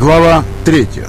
Глава третья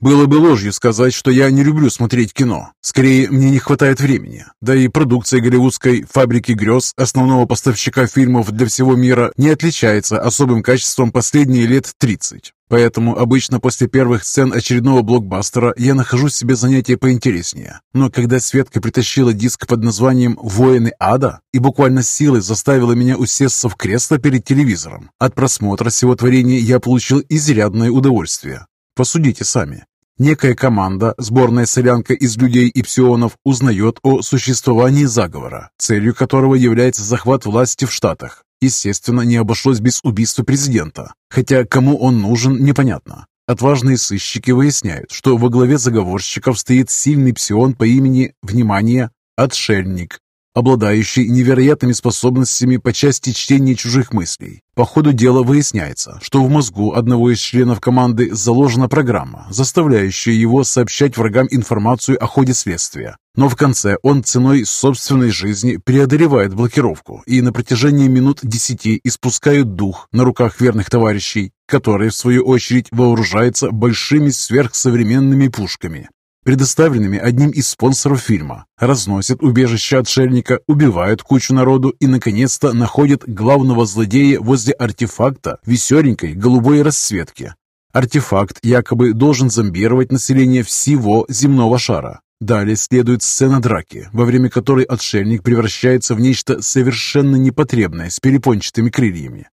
Было бы ложью сказать, что я не люблю смотреть кино. Скорее, мне не хватает времени. Да и продукция голливудской «Фабрики грез», основного поставщика фильмов для всего мира, не отличается особым качеством последние лет 30. Поэтому обычно после первых сцен очередного блокбастера я нахожу себе занятие поинтереснее. Но когда Светка притащила диск под названием «Воины ада» и буквально силой заставила меня усесться в кресло перед телевизором, от просмотра всего творения я получил изрядное удовольствие. Посудите сами. Некая команда, сборная солянка из людей и псионов, узнает о существовании заговора, целью которого является захват власти в Штатах. Естественно, не обошлось без убийства президента, хотя кому он нужен, непонятно. Отважные сыщики выясняют, что во главе заговорщиков стоит сильный псион по имени, внимание, Отшельник, обладающий невероятными способностями по части чтения чужих мыслей. По ходу дела выясняется, что в мозгу одного из членов команды заложена программа, заставляющая его сообщать врагам информацию о ходе следствия. Но в конце он ценой собственной жизни преодолевает блокировку и на протяжении минут десяти испускает дух на руках верных товарищей, которые, в свою очередь, вооружаются большими сверхсовременными пушками, предоставленными одним из спонсоров фильма, разносят убежище отшельника, убивают кучу народу и, наконец-то, находят главного злодея возле артефакта веселенькой голубой расцветки. Артефакт якобы должен зомбировать население всего земного шара. Далее следует сцена драки, во время которой отшельник превращается в нечто совершенно непотребное с перепончатыми крыльями.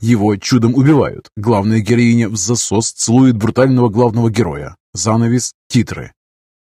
Его чудом убивают. Главная героиня в засос целует брутального главного героя. Занавес, титры.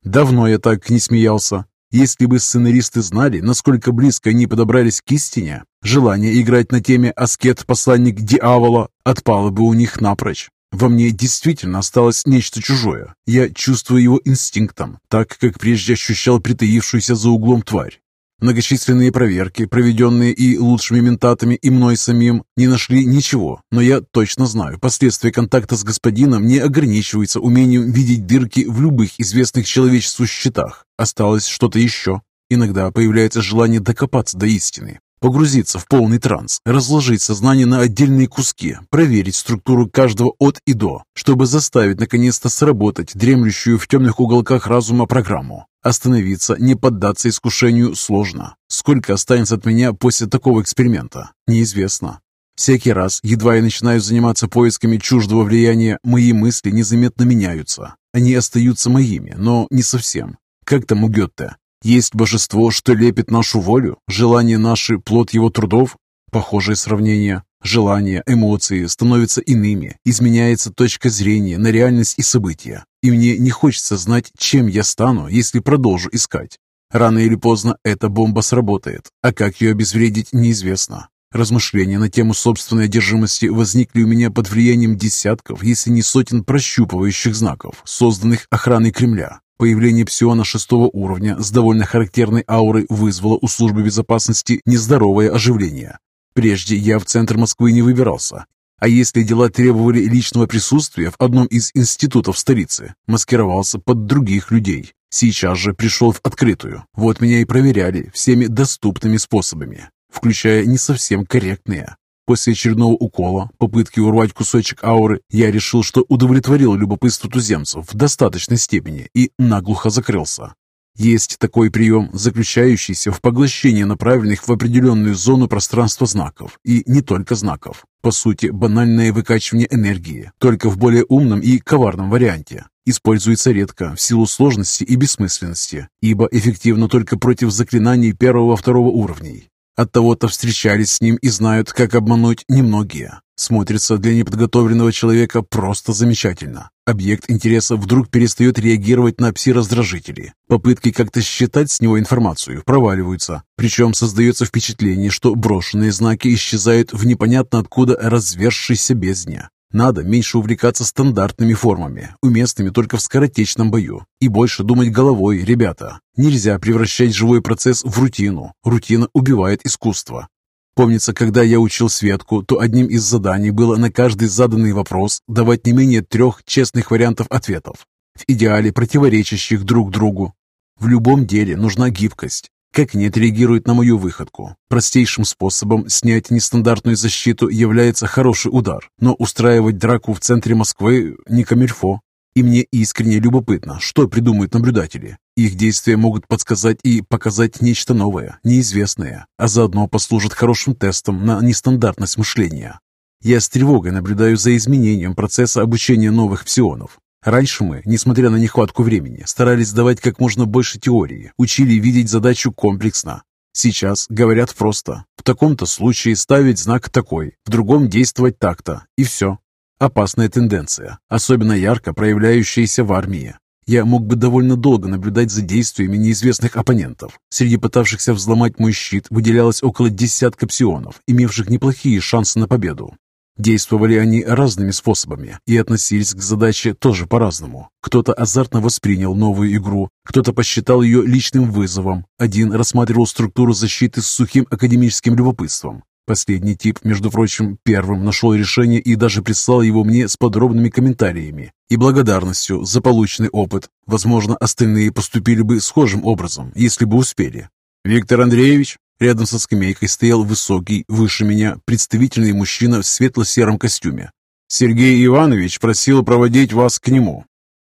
Давно я так не смеялся. Если бы сценаристы знали, насколько близко они подобрались к истине, желание играть на теме «Аскет-посланник дьявола» отпало бы у них напрочь. Во мне действительно осталось нечто чужое. Я чувствую его инстинктом, так как прежде ощущал притаившуюся за углом тварь. Многочисленные проверки, проведенные и лучшими ментатами, и мной самим, не нашли ничего, но я точно знаю, последствия контакта с господином не ограничиваются умением видеть дырки в любых известных человечеству счетах. Осталось что-то еще. Иногда появляется желание докопаться до истины, погрузиться в полный транс, разложить сознание на отдельные куски, проверить структуру каждого от и до, чтобы заставить наконец-то сработать дремлющую в темных уголках разума программу. Остановиться, не поддаться искушению сложно. Сколько останется от меня после такого эксперимента, неизвестно. Всякий раз, едва я начинаю заниматься поисками чуждого влияния, мои мысли незаметно меняются. Они остаются моими, но не совсем. Как там у Гетте? Есть божество, что лепит нашу волю, желание наши – плод его трудов? Похожее сравнение. Желания, эмоции становятся иными, изменяется точка зрения на реальность и события. И мне не хочется знать, чем я стану, если продолжу искать. Рано или поздно эта бомба сработает, а как ее обезвредить, неизвестно. Размышления на тему собственной одержимости возникли у меня под влиянием десятков, если не сотен прощупывающих знаков, созданных охраной Кремля. Появление псиона шестого уровня с довольно характерной аурой вызвало у службы безопасности нездоровое оживление. Прежде я в центр Москвы не выбирался. А если дела требовали личного присутствия в одном из институтов столицы, маскировался под других людей. Сейчас же пришел в открытую. Вот меня и проверяли всеми доступными способами, включая не совсем корректные. После очередного укола, попытки урвать кусочек ауры, я решил, что удовлетворил любопытство туземцев в достаточной степени и наглухо закрылся. Есть такой прием, заключающийся в поглощении направленных в определенную зону пространства знаков, и не только знаков. По сути, банальное выкачивание энергии, только в более умном и коварном варианте. Используется редко, в силу сложности и бессмысленности, ибо эффективно только против заклинаний первого-второго уровней. От того-то встречались с ним и знают, как обмануть немногие. Смотрится для неподготовленного человека просто замечательно. Объект интереса вдруг перестает реагировать на пси-раздражители. Попытки как-то считать с него информацию проваливаются. Причем создается впечатление, что брошенные знаки исчезают в непонятно откуда развершейся бездне. Надо меньше увлекаться стандартными формами, уместными только в скоротечном бою, и больше думать головой, ребята. Нельзя превращать живой процесс в рутину. Рутина убивает искусство. Помнится, когда я учил Светку, то одним из заданий было на каждый заданный вопрос давать не менее трех честных вариантов ответов, в идеале противоречащих друг другу. В любом деле нужна гибкость. Как они отреагируют на мою выходку? Простейшим способом снять нестандартную защиту является хороший удар, но устраивать драку в центре Москвы не камильфо. И мне искренне любопытно, что придумают наблюдатели. Их действия могут подсказать и показать нечто новое, неизвестное, а заодно послужат хорошим тестом на нестандартность мышления. Я с тревогой наблюдаю за изменением процесса обучения новых псионов. Раньше мы, несмотря на нехватку времени, старались сдавать как можно больше теории, учили видеть задачу комплексно. Сейчас говорят просто. В таком-то случае ставить знак такой, в другом действовать так-то, и все. Опасная тенденция, особенно ярко проявляющаяся в армии. Я мог бы довольно долго наблюдать за действиями неизвестных оппонентов. Среди пытавшихся взломать мой щит выделялось около десятка псионов, имевших неплохие шансы на победу. Действовали они разными способами и относились к задаче тоже по-разному. Кто-то азартно воспринял новую игру, кто-то посчитал ее личным вызовом, один рассматривал структуру защиты с сухим академическим любопытством. Последний тип, между прочим, первым нашел решение и даже прислал его мне с подробными комментариями и благодарностью за полученный опыт. Возможно, остальные поступили бы схожим образом, если бы успели. «Виктор Андреевич?» Рядом со скамейкой стоял высокий, выше меня, представительный мужчина в светло-сером костюме. «Сергей Иванович просил проводить вас к нему».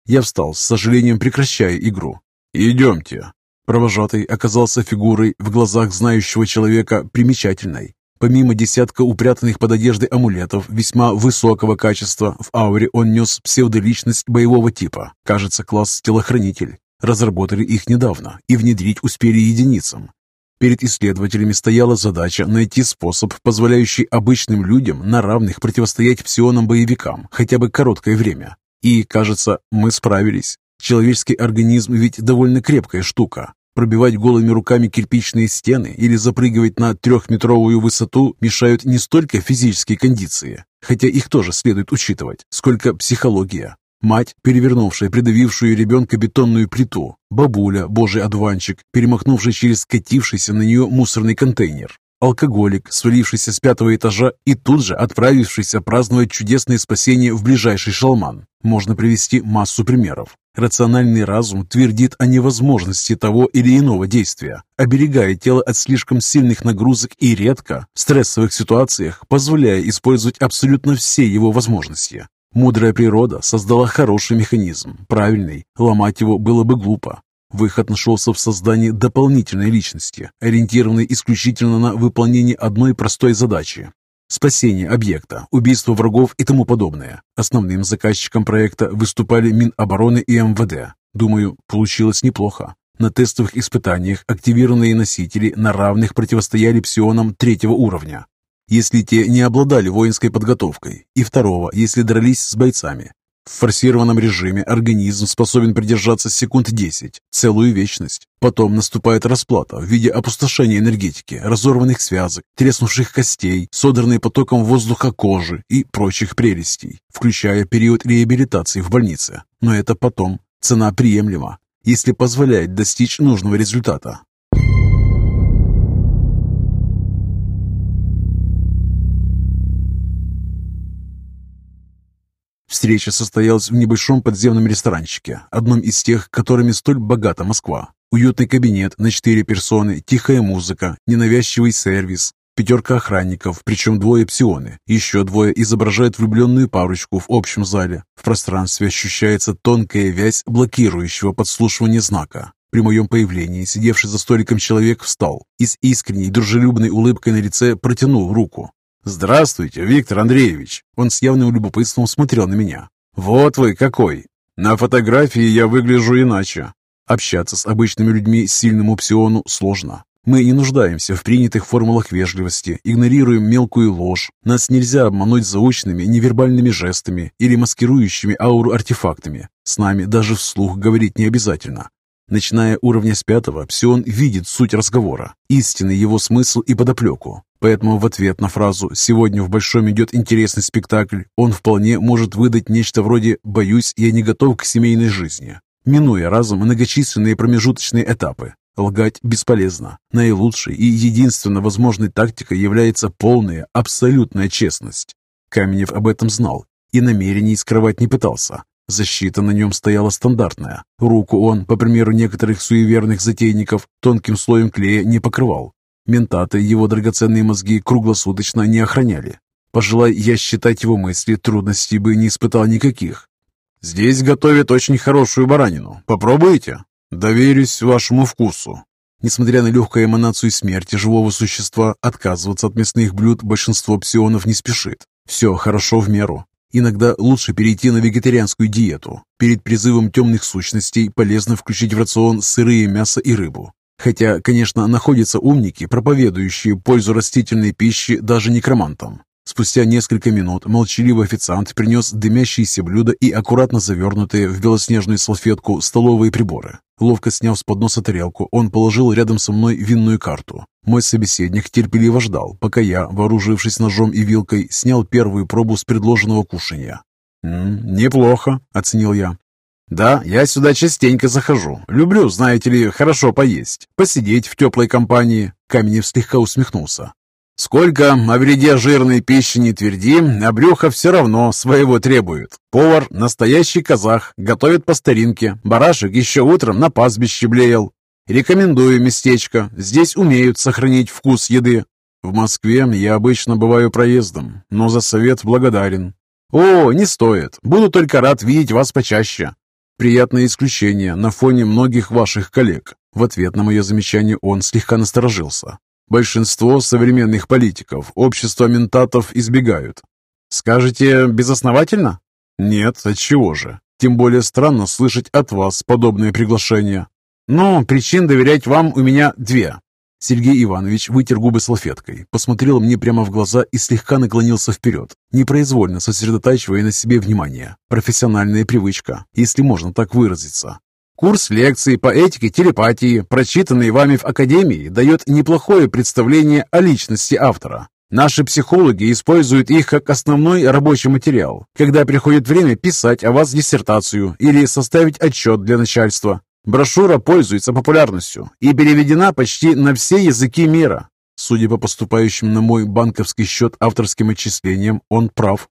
Я встал, с сожалением прекращая игру. «Идемте». Провожатый оказался фигурой в глазах знающего человека примечательной. Помимо десятка упрятанных под одеждой амулетов весьма высокого качества, в ауре он нес псевдоличность боевого типа, кажется, класс телохранитель. Разработали их недавно и внедрить успели единицам. Перед исследователями стояла задача найти способ, позволяющий обычным людям на равных противостоять псионам-боевикам хотя бы короткое время. И, кажется, мы справились. Человеческий организм ведь довольно крепкая штука. Пробивать голыми руками кирпичные стены или запрыгивать на трехметровую высоту мешают не столько физические кондиции, хотя их тоже следует учитывать, сколько психология. Мать, перевернувшая придавившую ребенка бетонную плиту. Бабуля, божий одуванчик, перемахнувший через скатившийся на нее мусорный контейнер. Алкоголик, свалившийся с пятого этажа и тут же отправившийся праздновать чудесное спасение в ближайший шалман. Можно привести массу примеров. Рациональный разум твердит о невозможности того или иного действия, оберегая тело от слишком сильных нагрузок и редко, в стрессовых ситуациях, позволяя использовать абсолютно все его возможности. Мудрая природа создала хороший механизм, правильный, ломать его было бы глупо. Выход нашелся в создании дополнительной личности, ориентированной исключительно на выполнение одной простой задачи – спасение объекта, убийство врагов и тому подобное. Основным заказчиком проекта выступали Минобороны и МВД. Думаю, получилось неплохо. На тестовых испытаниях активированные носители на равных противостояли псионам третьего уровня если те не обладали воинской подготовкой, и второго, если дрались с бойцами. В форсированном режиме организм способен продержаться секунд 10, целую вечность. Потом наступает расплата в виде опустошения энергетики, разорванных связок, треснувших костей, содранной потоком воздуха кожи и прочих прелестей, включая период реабилитации в больнице. Но это потом. Цена приемлема, если позволяет достичь нужного результата. Встреча состоялась в небольшом подземном ресторанчике, одном из тех, которыми столь богата Москва. Уютный кабинет на четыре персоны, тихая музыка, ненавязчивый сервис, пятерка охранников, причем двое псионы. Еще двое изображают влюбленную парочку в общем зале. В пространстве ощущается тонкая вязь блокирующего подслушивания знака. При моем появлении сидевший за столиком человек встал и с искренней дружелюбной улыбкой на лице протянул руку. «Здравствуйте, Виктор Андреевич!» Он с явным любопытством смотрел на меня. «Вот вы какой! На фотографии я выгляжу иначе. Общаться с обычными людьми сильному псиону сложно. Мы не нуждаемся в принятых формулах вежливости, игнорируем мелкую ложь. Нас нельзя обмануть заученными невербальными жестами или маскирующими ауру артефактами. С нами даже вслух говорить не обязательно. Начиная уровня с пятого, Псион видит суть разговора, истинный его смысл и подоплеку. Поэтому в ответ на фразу «Сегодня в Большом идет интересный спектакль» он вполне может выдать нечто вроде «Боюсь, я не готов к семейной жизни», минуя разом многочисленные промежуточные этапы. Лгать бесполезно. Наилучшей и единственно возможной тактикой является полная, абсолютная честность. Каменев об этом знал и намерений скрывать не пытался. Защита на нем стояла стандартная. Руку он, по примеру некоторых суеверных затейников, тонким слоем клея не покрывал. Ментаты его драгоценные мозги круглосуточно не охраняли. Пожелай я считать его мысли, трудностей бы не испытал никаких. «Здесь готовят очень хорошую баранину. Попробуйте?» «Доверюсь вашему вкусу». Несмотря на легкую эманацию смерти живого существа, отказываться от мясных блюд большинство псионов не спешит. Все хорошо в меру. Иногда лучше перейти на вегетарианскую диету. Перед призывом темных сущностей полезно включить в рацион сырые мясо и рыбу. Хотя, конечно, находятся умники, проповедующие пользу растительной пищи даже некромантам. Спустя несколько минут молчаливый официант принес дымящиеся блюда и аккуратно завернутые в белоснежную салфетку столовые приборы. Ловко сняв с подноса тарелку, он положил рядом со мной винную карту. Мой собеседник терпеливо ждал, пока я, вооружившись ножом и вилкой, снял первую пробу с предложенного кушания. «М -м, «Неплохо», — оценил я. «Да, я сюда частенько захожу. Люблю, знаете ли, хорошо поесть, посидеть в теплой компании». Каменев слегка усмехнулся. Сколько о вреде жирной пищи не тверди, а брюхо все равно своего требует. Повар – настоящий казах, готовит по старинке. Барашек еще утром на пастбище блеял. Рекомендую местечко. Здесь умеют сохранить вкус еды. В Москве я обычно бываю проездом, но за совет благодарен. О, не стоит. Буду только рад видеть вас почаще. Приятное исключение на фоне многих ваших коллег. В ответ на мое замечание он слегка насторожился. Большинство современных политиков общество ментатов избегают. Скажете, безосновательно? Нет, отчего же? Тем более странно слышать от вас подобные приглашения. Но причин доверять вам у меня две. Сергей Иванович вытер губы салфеткой, посмотрел мне прямо в глаза и слегка наклонился вперед, непроизвольно сосредотачивая на себе внимание. Профессиональная привычка, если можно так выразиться. Курс лекций по этике телепатии, прочитанный вами в Академии, дает неплохое представление о личности автора. Наши психологи используют их как основной рабочий материал, когда приходит время писать о вас диссертацию или составить отчет для начальства. Брошюра пользуется популярностью и переведена почти на все языки мира. Судя по поступающим на мой банковский счет авторским отчислениям, он прав.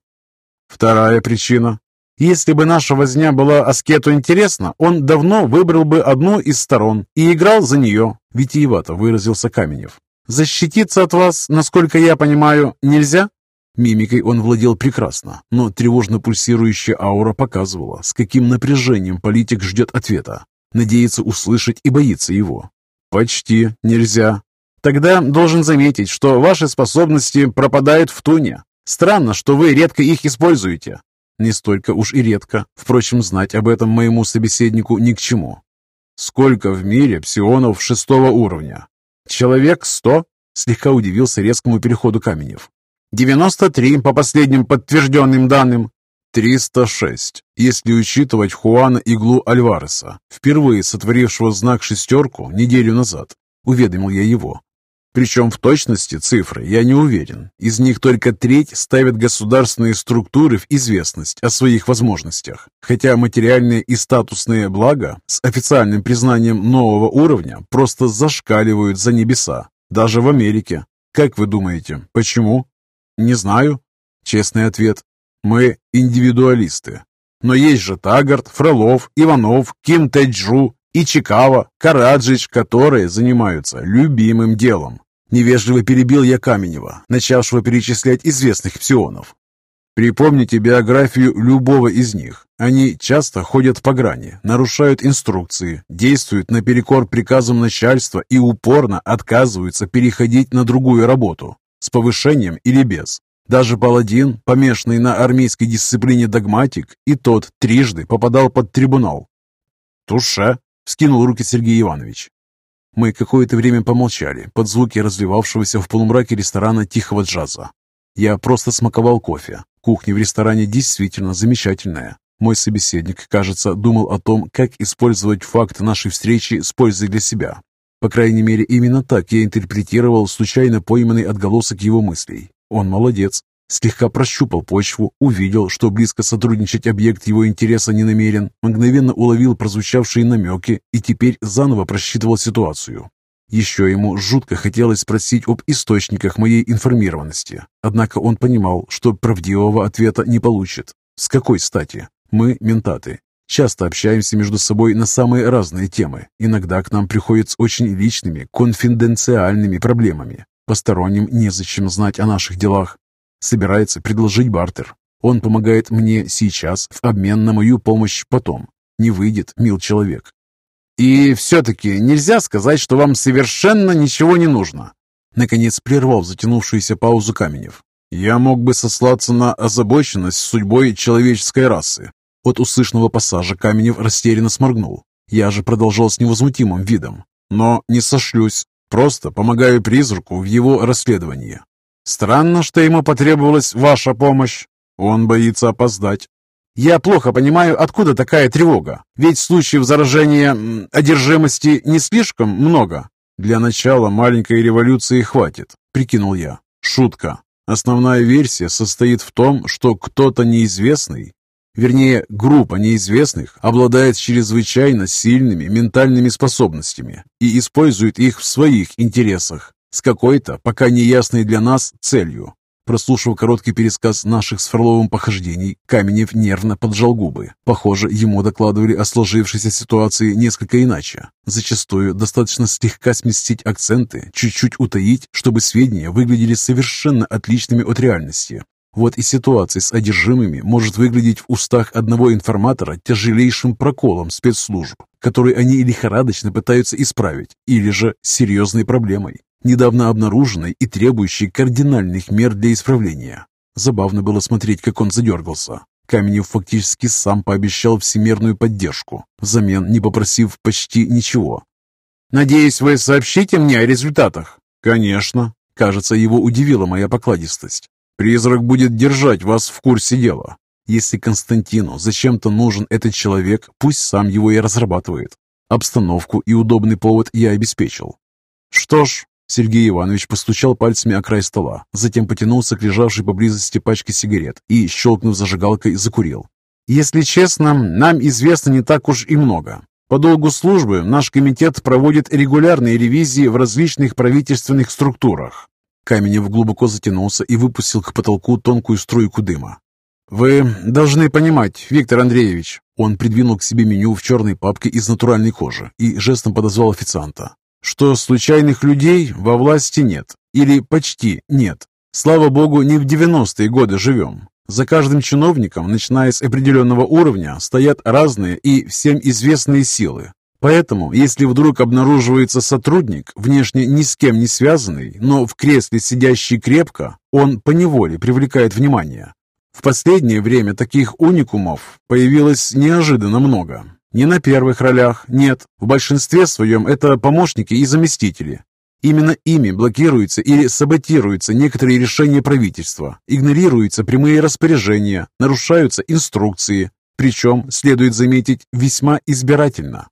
Вторая причина если бы наша возня была аскету интересна, он давно выбрал бы одну из сторон и играл за нее, витиевато выразился Каменев. Защититься от вас, насколько я понимаю, нельзя? Мимикой он владел прекрасно, но тревожно пульсирующая аура показывала, с каким напряжением политик ждет ответа. Надеется услышать и боится его. «Почти нельзя. Тогда должен заметить, что ваши способности пропадают в туне. Странно, что вы редко их используете. Не столько уж и редко. Впрочем, знать об этом моему собеседнику ни к чему. Сколько в мире псионов шестого уровня? Человек сто? Слегка удивился резкому переходу Каменев. Девяносто три по последним подтвержденным данным. Триста шесть, если учитывать Хуана Иглу Альвареса, впервые сотворившего знак шестерку неделю назад. Уведомил я его. Причем в точности цифры я не уверен. Из них только треть ставят государственные структуры в известность о своих возможностях. Хотя материальные и статусные блага с официальным признанием нового уровня просто зашкаливают за небеса. Даже в Америке. Как вы думаете, почему? Не знаю. Честный ответ. Мы индивидуалисты. Но есть же Тагард, Фролов, Иванов, Ким Тэджу, и Чикава, Караджич, которые занимаются любимым делом. Невежливо перебил я Каменева, начавшего перечислять известных псионов. Припомните биографию любого из них. Они часто ходят по грани, нарушают инструкции, действуют наперекор приказам начальства и упорно отказываются переходить на другую работу, с повышением или без. Даже паладин, помешанный на армейской дисциплине догматик, и тот трижды попадал под трибунал. «Туше!» Скинул руки Сергей Иванович. Мы какое-то время помолчали под звуки разливавшегося в полумраке ресторана тихого джаза. Я просто смаковал кофе. Кухня в ресторане действительно замечательная. Мой собеседник, кажется, думал о том, как использовать факт нашей встречи с пользой для себя. По крайней мере, именно так я интерпретировал случайно пойманный отголосок его мыслей. Он молодец. Слегка прощупал почву, увидел, что близко сотрудничать объект его интереса не намерен, мгновенно уловил прозвучавшие намеки и теперь заново просчитывал ситуацию. Еще ему жутко хотелось спросить об источниках моей информированности, однако он понимал, что правдивого ответа не получит. С какой стати? Мы – ментаты. Часто общаемся между собой на самые разные темы. Иногда к нам приходят с очень личными, конфиденциальными проблемами. Посторонним незачем знать о наших делах. Собирается предложить бартер. Он помогает мне сейчас в обмен на мою помощь потом. Не выйдет, мил человек. И все-таки нельзя сказать, что вам совершенно ничего не нужно. Наконец прервал затянувшуюся паузу Каменев. Я мог бы сослаться на озабоченность судьбой человеческой расы. От услышанного пассажа Каменев растерянно сморгнул. Я же продолжал с невозмутимым видом. Но не сошлюсь, просто помогаю призраку в его расследовании. Странно, что ему потребовалась ваша помощь. Он боится опоздать. Я плохо понимаю, откуда такая тревога. Ведь случаев заражения одержимости не слишком много. Для начала маленькой революции хватит, прикинул я. Шутка. Основная версия состоит в том, что кто-то неизвестный, вернее, группа неизвестных, обладает чрезвычайно сильными ментальными способностями и использует их в своих интересах с какой-то, пока неясной для нас, целью. Прослушав короткий пересказ наших с Фроловым похождений, Каменев нервно поджал губы. Похоже, ему докладывали о сложившейся ситуации несколько иначе. Зачастую достаточно слегка сместить акценты, чуть-чуть утаить, чтобы сведения выглядели совершенно отличными от реальности. Вот и ситуация с одержимыми может выглядеть в устах одного информатора тяжелейшим проколом спецслужб, который они лихорадочно пытаются исправить, или же серьезной проблемой недавно обнаруженной и требующей кардинальных мер для исправления. Забавно было смотреть, как он задергался. Каменев фактически сам пообещал всемирную поддержку, взамен не попросив почти ничего. «Надеюсь, вы сообщите мне о результатах?» «Конечно». Кажется, его удивила моя покладистость. «Призрак будет держать вас в курсе дела. Если Константину зачем-то нужен этот человек, пусть сам его и разрабатывает. Обстановку и удобный повод я обеспечил. Что ж, Сергей Иванович постучал пальцами о край стола, затем потянулся к лежавшей поблизости пачке сигарет и, щелкнув зажигалкой, закурил. «Если честно, нам известно не так уж и много. По долгу службы наш комитет проводит регулярные ревизии в различных правительственных структурах». Каменев глубоко затянулся и выпустил к потолку тонкую струйку дыма. «Вы должны понимать, Виктор Андреевич». Он придвинул к себе меню в черной папке из натуральной кожи и жестом подозвал официанта что случайных людей во власти нет, или почти нет. Слава богу, не в 90-е годы живем. За каждым чиновником, начиная с определенного уровня, стоят разные и всем известные силы. Поэтому, если вдруг обнаруживается сотрудник, внешне ни с кем не связанный, но в кресле сидящий крепко, он поневоле привлекает внимание. В последнее время таких уникумов появилось неожиданно много. Не на первых ролях, нет. В большинстве своем это помощники и заместители. Именно ими блокируются или саботируются некоторые решения правительства, игнорируются прямые распоряжения, нарушаются инструкции, причем, следует заметить, весьма избирательно.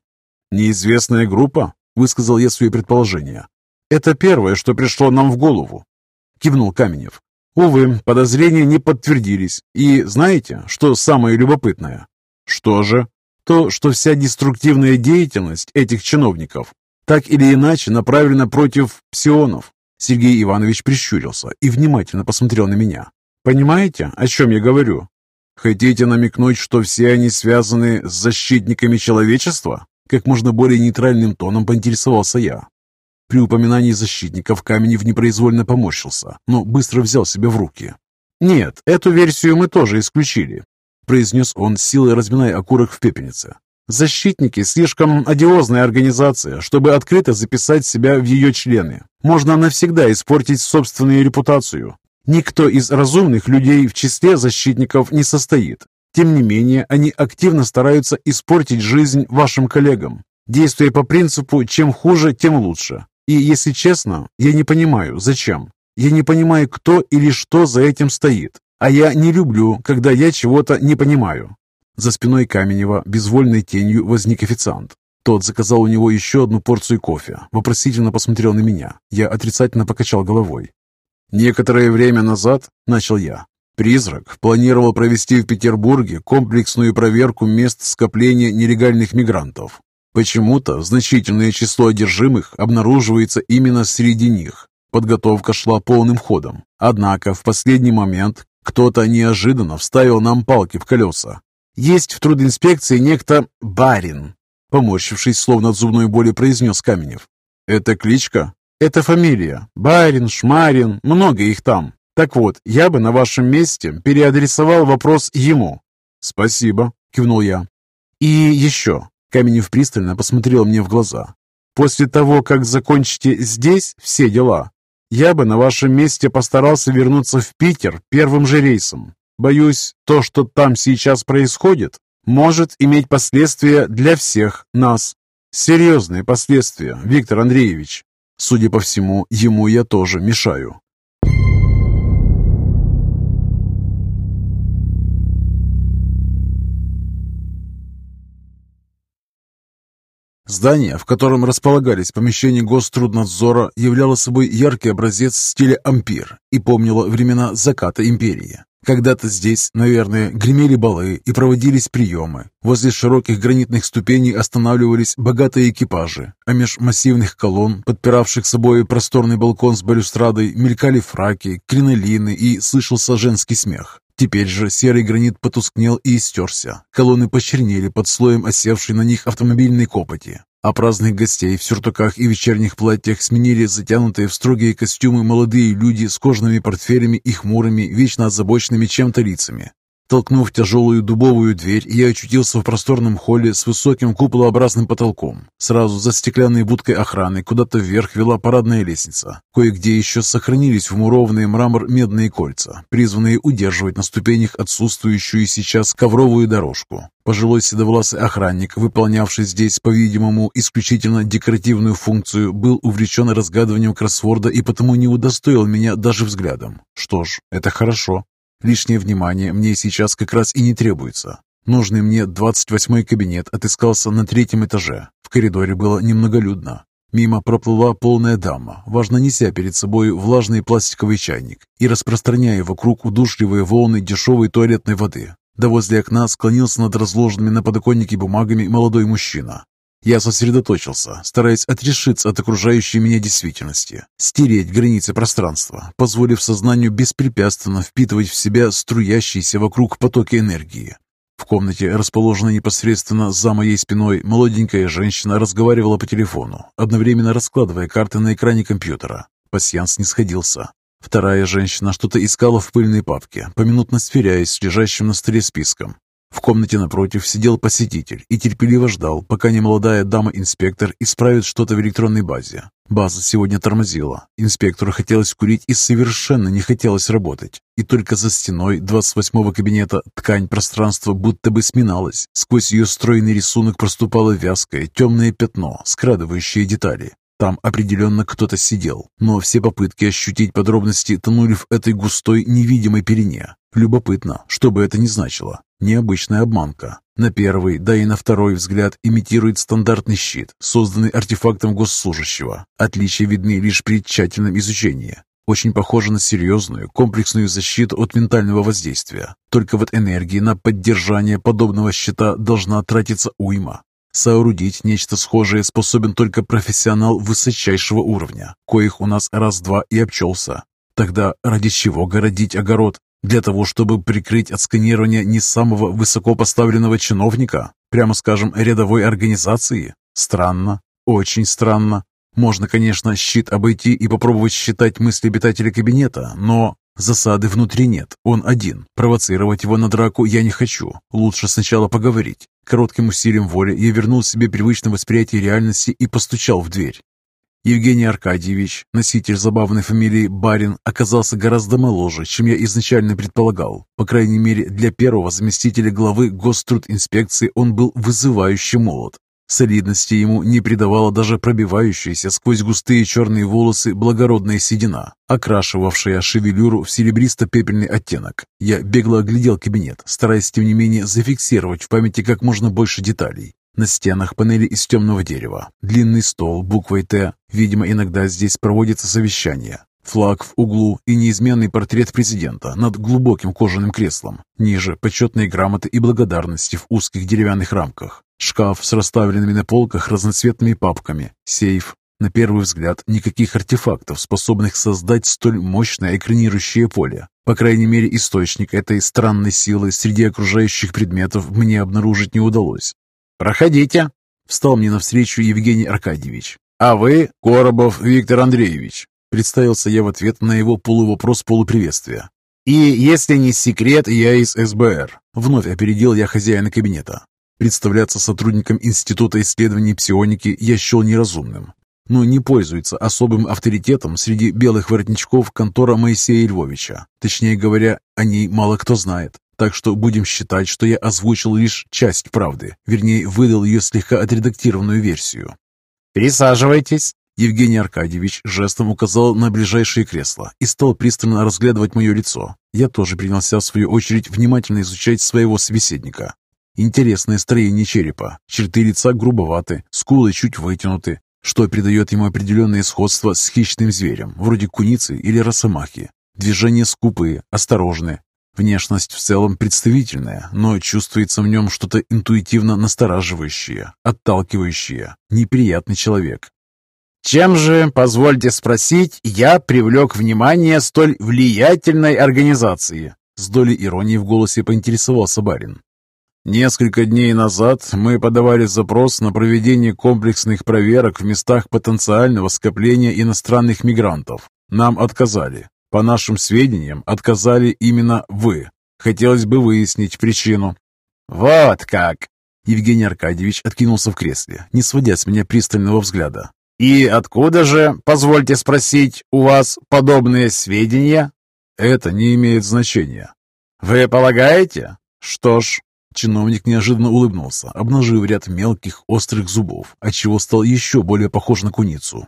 «Неизвестная группа?» – высказал я свои предположения. «Это первое, что пришло нам в голову», – кивнул Каменев. «Увы, подозрения не подтвердились. И знаете, что самое любопытное?» «Что же?» То, что вся деструктивная деятельность этих чиновников так или иначе направлена против псионов. Сергей Иванович прищурился и внимательно посмотрел на меня. «Понимаете, о чем я говорю? Хотите намекнуть, что все они связаны с защитниками человечества?» Как можно более нейтральным тоном поинтересовался я. При упоминании защитников Каменев непроизвольно поморщился, но быстро взял себя в руки. «Нет, эту версию мы тоже исключили произнес он, силой разминая окурок в пепельнице. «Защитники – слишком одиозная организация, чтобы открыто записать себя в ее члены. Можно навсегда испортить собственную репутацию. Никто из разумных людей в числе защитников не состоит. Тем не менее, они активно стараются испортить жизнь вашим коллегам, действуя по принципу «чем хуже, тем лучше». И, если честно, я не понимаю, зачем. Я не понимаю, кто или что за этим стоит. А я не люблю, когда я чего-то не понимаю. За спиной Каменева безвольной тенью возник официант. Тот заказал у него еще одну порцию кофе, вопросительно посмотрел на меня. Я отрицательно покачал головой. «Некоторое время назад, — начал я, — «Призрак» планировал провести в Петербурге комплексную проверку мест скопления нелегальных мигрантов. Почему-то значительное число одержимых обнаруживается именно среди них. Подготовка шла полным ходом. Однако в последний момент кто-то неожиданно вставил нам палки в колеса. Есть в трудинспекции некто Барин, поморщившись, словно от зубной боли, произнес Каменев. Это кличка? Это фамилия. Барин, Шмарин, много их там. Так вот, я бы на вашем месте переадресовал вопрос ему. Спасибо, кивнул я. И еще. Каменев пристально посмотрел мне в глаза. После того, как закончите здесь все дела, я бы на вашем месте постарался вернуться в Питер первым же рейсом. Боюсь, то, что там сейчас происходит, может иметь последствия для всех нас. Серьезные последствия, Виктор Андреевич. Судя по всему, ему я тоже мешаю. Здание, в котором располагались помещения Гоструднадзора, являло собой яркий образец стиля ампир и помнило времена заката империи. Когда-то здесь, наверное, гремели балы и проводились приемы. Возле широких гранитных ступеней останавливались богатые экипажи, а меж массивных колонн, подпиравших собой просторный балкон с балюстрадой, мелькали фраки, кринолины и слышался женский смех. Теперь же серый гранит потускнел и истерся. Колонны почернели под слоем осевшей на них автомобильной копоти. А праздных гостей в сюртуках и вечерних платьях сменили затянутые в строгие костюмы молодые люди с кожаными портфелями и хмурыми, вечно озабоченными чем-то лицами. Толкнув тяжелую дубовую дверь, я очутился в просторном холле с высоким куполообразным потолком. Сразу за стеклянной будкой охраны куда-то вверх вела парадная лестница. Кое-где еще сохранились вмурованные мрамор медные кольца, призванные удерживать на ступенях отсутствующую сейчас ковровую дорожку. Пожилой седовласый охранник, выполнявший здесь, по-видимому, исключительно декоративную функцию, был увлечен разгадыванием кроссворда и потому не удостоил меня даже взглядом. Что ж, это хорошо. Лишнее внимание мне сейчас как раз и не требуется. Нужный мне 28-й кабинет отыскался на третьем этаже. В коридоре было немноголюдно. Мимо проплыла полная дама, важно неся перед собой влажный пластиковый чайник и распространяя вокруг удушливые волны дешевой туалетной воды. Да возле окна склонился над разложенными на подоконнике бумагами молодой мужчина. Я сосредоточился, стараясь отрешиться от окружающей меня действительности, стереть границы пространства, позволив сознанию беспрепятственно впитывать в себя струящиеся вокруг потоки энергии. В комнате, расположенной непосредственно за моей спиной, молоденькая женщина разговаривала по телефону, одновременно раскладывая карты на экране компьютера. Пасьянс не сходился. Вторая женщина что-то искала в пыльной папке, поминутно сверяясь с лежащим на столе списком. В комнате напротив сидел посетитель и терпеливо ждал, пока немолодая дама-инспектор исправит что-то в электронной базе. База сегодня тормозила. Инспектору хотелось курить и совершенно не хотелось работать. И только за стеной 28-го кабинета ткань пространства будто бы сминалась. Сквозь ее стройный рисунок проступало вязкое, темное пятно, скрадывающее детали. Там определенно кто-то сидел, но все попытки ощутить подробности тонули в этой густой невидимой перене. Любопытно, что бы это ни значило. Необычная обманка. На первый, да и на второй взгляд имитирует стандартный щит, созданный артефактом госслужащего. Отличия видны лишь при тщательном изучении. Очень похоже на серьезную, комплексную защиту от ментального воздействия. Только вот энергии на поддержание подобного щита должна тратиться уйма. Соорудить нечто схожее способен только профессионал высочайшего уровня, коих у нас раз-два и обчелся. Тогда ради чего городить огород? Для того, чтобы прикрыть от сканирования не самого высокопоставленного чиновника, прямо скажем, рядовой организации? Странно, очень странно. Можно, конечно, щит обойти и попробовать считать мысли обитателя кабинета, но засады внутри нет, он один. Провоцировать его на драку я не хочу. Лучше сначала поговорить. Коротким усилием воли я вернул себе привычное восприятие реальности и постучал в дверь. Евгений Аркадьевич, носитель забавной фамилии Барин, оказался гораздо моложе, чем я изначально предполагал. По крайней мере, для первого заместителя главы Гострудинспекции он был вызывающе молод. Солидности ему не придавала даже пробивающаяся сквозь густые черные волосы благородная седина, окрашивавшая шевелюру в серебристо-пепельный оттенок. Я бегло оглядел кабинет, стараясь тем не менее зафиксировать в памяти как можно больше деталей. На стенах панели из темного дерева, длинный стол буквой «Т». Видимо, иногда здесь проводится совещание. Флаг в углу и неизменный портрет президента над глубоким кожаным креслом. Ниже почетные грамоты и благодарности в узких деревянных рамках. Шкаф с расставленными на полках разноцветными папками. Сейф. На первый взгляд, никаких артефактов, способных создать столь мощное экранирующее поле. По крайней мере, источник этой странной силы среди окружающих предметов мне обнаружить не удалось. «Проходите!» — встал мне навстречу Евгений Аркадьевич. «А вы Коробов Виктор Андреевич», — представился я в ответ на его полувопрос-полуприветствие. «И если не секрет, я из СБР», — вновь опередил я хозяина кабинета. Представляться сотрудником Института исследований псионики я счел неразумным, но не пользуется особым авторитетом среди белых воротничков контора Моисея Львовича. Точнее говоря, о ней мало кто знает. Так что будем считать, что я озвучил лишь часть правды, вернее, выдал ее слегка отредактированную версию. «Присаживайтесь», Евгений Аркадьевич жестом указал на ближайшее кресло и стал пристально разглядывать мое лицо. Я тоже принялся, в свою очередь, внимательно изучать своего собеседника. Интересное строение черепа, черты лица грубоваты, скулы чуть вытянуты, что придает ему определенное сходство с хищным зверем, вроде куницы или росомахи. Движения скупые, осторожные. Внешность в целом представительная, но чувствуется в нем что-то интуитивно настораживающее, отталкивающее. Неприятный человек, чем же, позвольте спросить, я привлек внимание столь влиятельной организации? С долей иронии в голосе поинтересовался барин. Несколько дней назад мы подавали запрос на проведение комплексных проверок в местах потенциального скопления иностранных мигрантов. Нам отказали. По нашим сведениям, отказали именно вы. Хотелось бы выяснить причину. Вот как! Евгений Аркадьевич откинулся в кресле, не сводя с меня пристального взгляда. «И откуда же, позвольте спросить, у вас подобные сведения?» «Это не имеет значения». «Вы полагаете?» «Что ж...» Чиновник неожиданно улыбнулся, обнажив ряд мелких острых зубов, отчего стал еще более похож на куницу.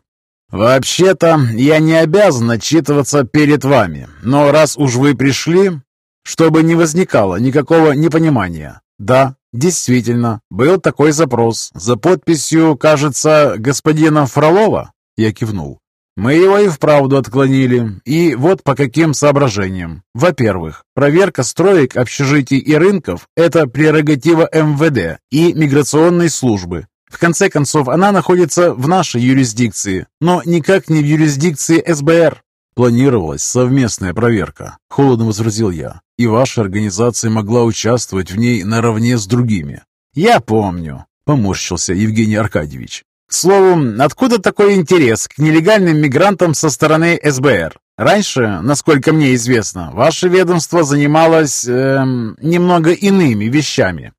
«Вообще-то я не обязан отчитываться перед вами, но раз уж вы пришли, чтобы не возникало никакого непонимания, да, Действительно, был такой запрос за подписью, кажется, господина Фролова. Я кивнул. Мы его и вправду отклонили. И вот по каким соображениям. Во-первых, проверка строек, общежитий и рынков – это прерогатива МВД и миграционной службы. В конце концов, она находится в нашей юрисдикции, но никак не в юрисдикции СБР. Планировалась совместная проверка, холодно возразил я, и ваша организация могла участвовать в ней наравне с другими. Я помню, поморщился Евгений Аркадьевич. К слову, откуда такой интерес к нелегальным мигрантам со стороны СБР? Раньше, насколько мне известно, ваше ведомство занималось эм, немного иными вещами.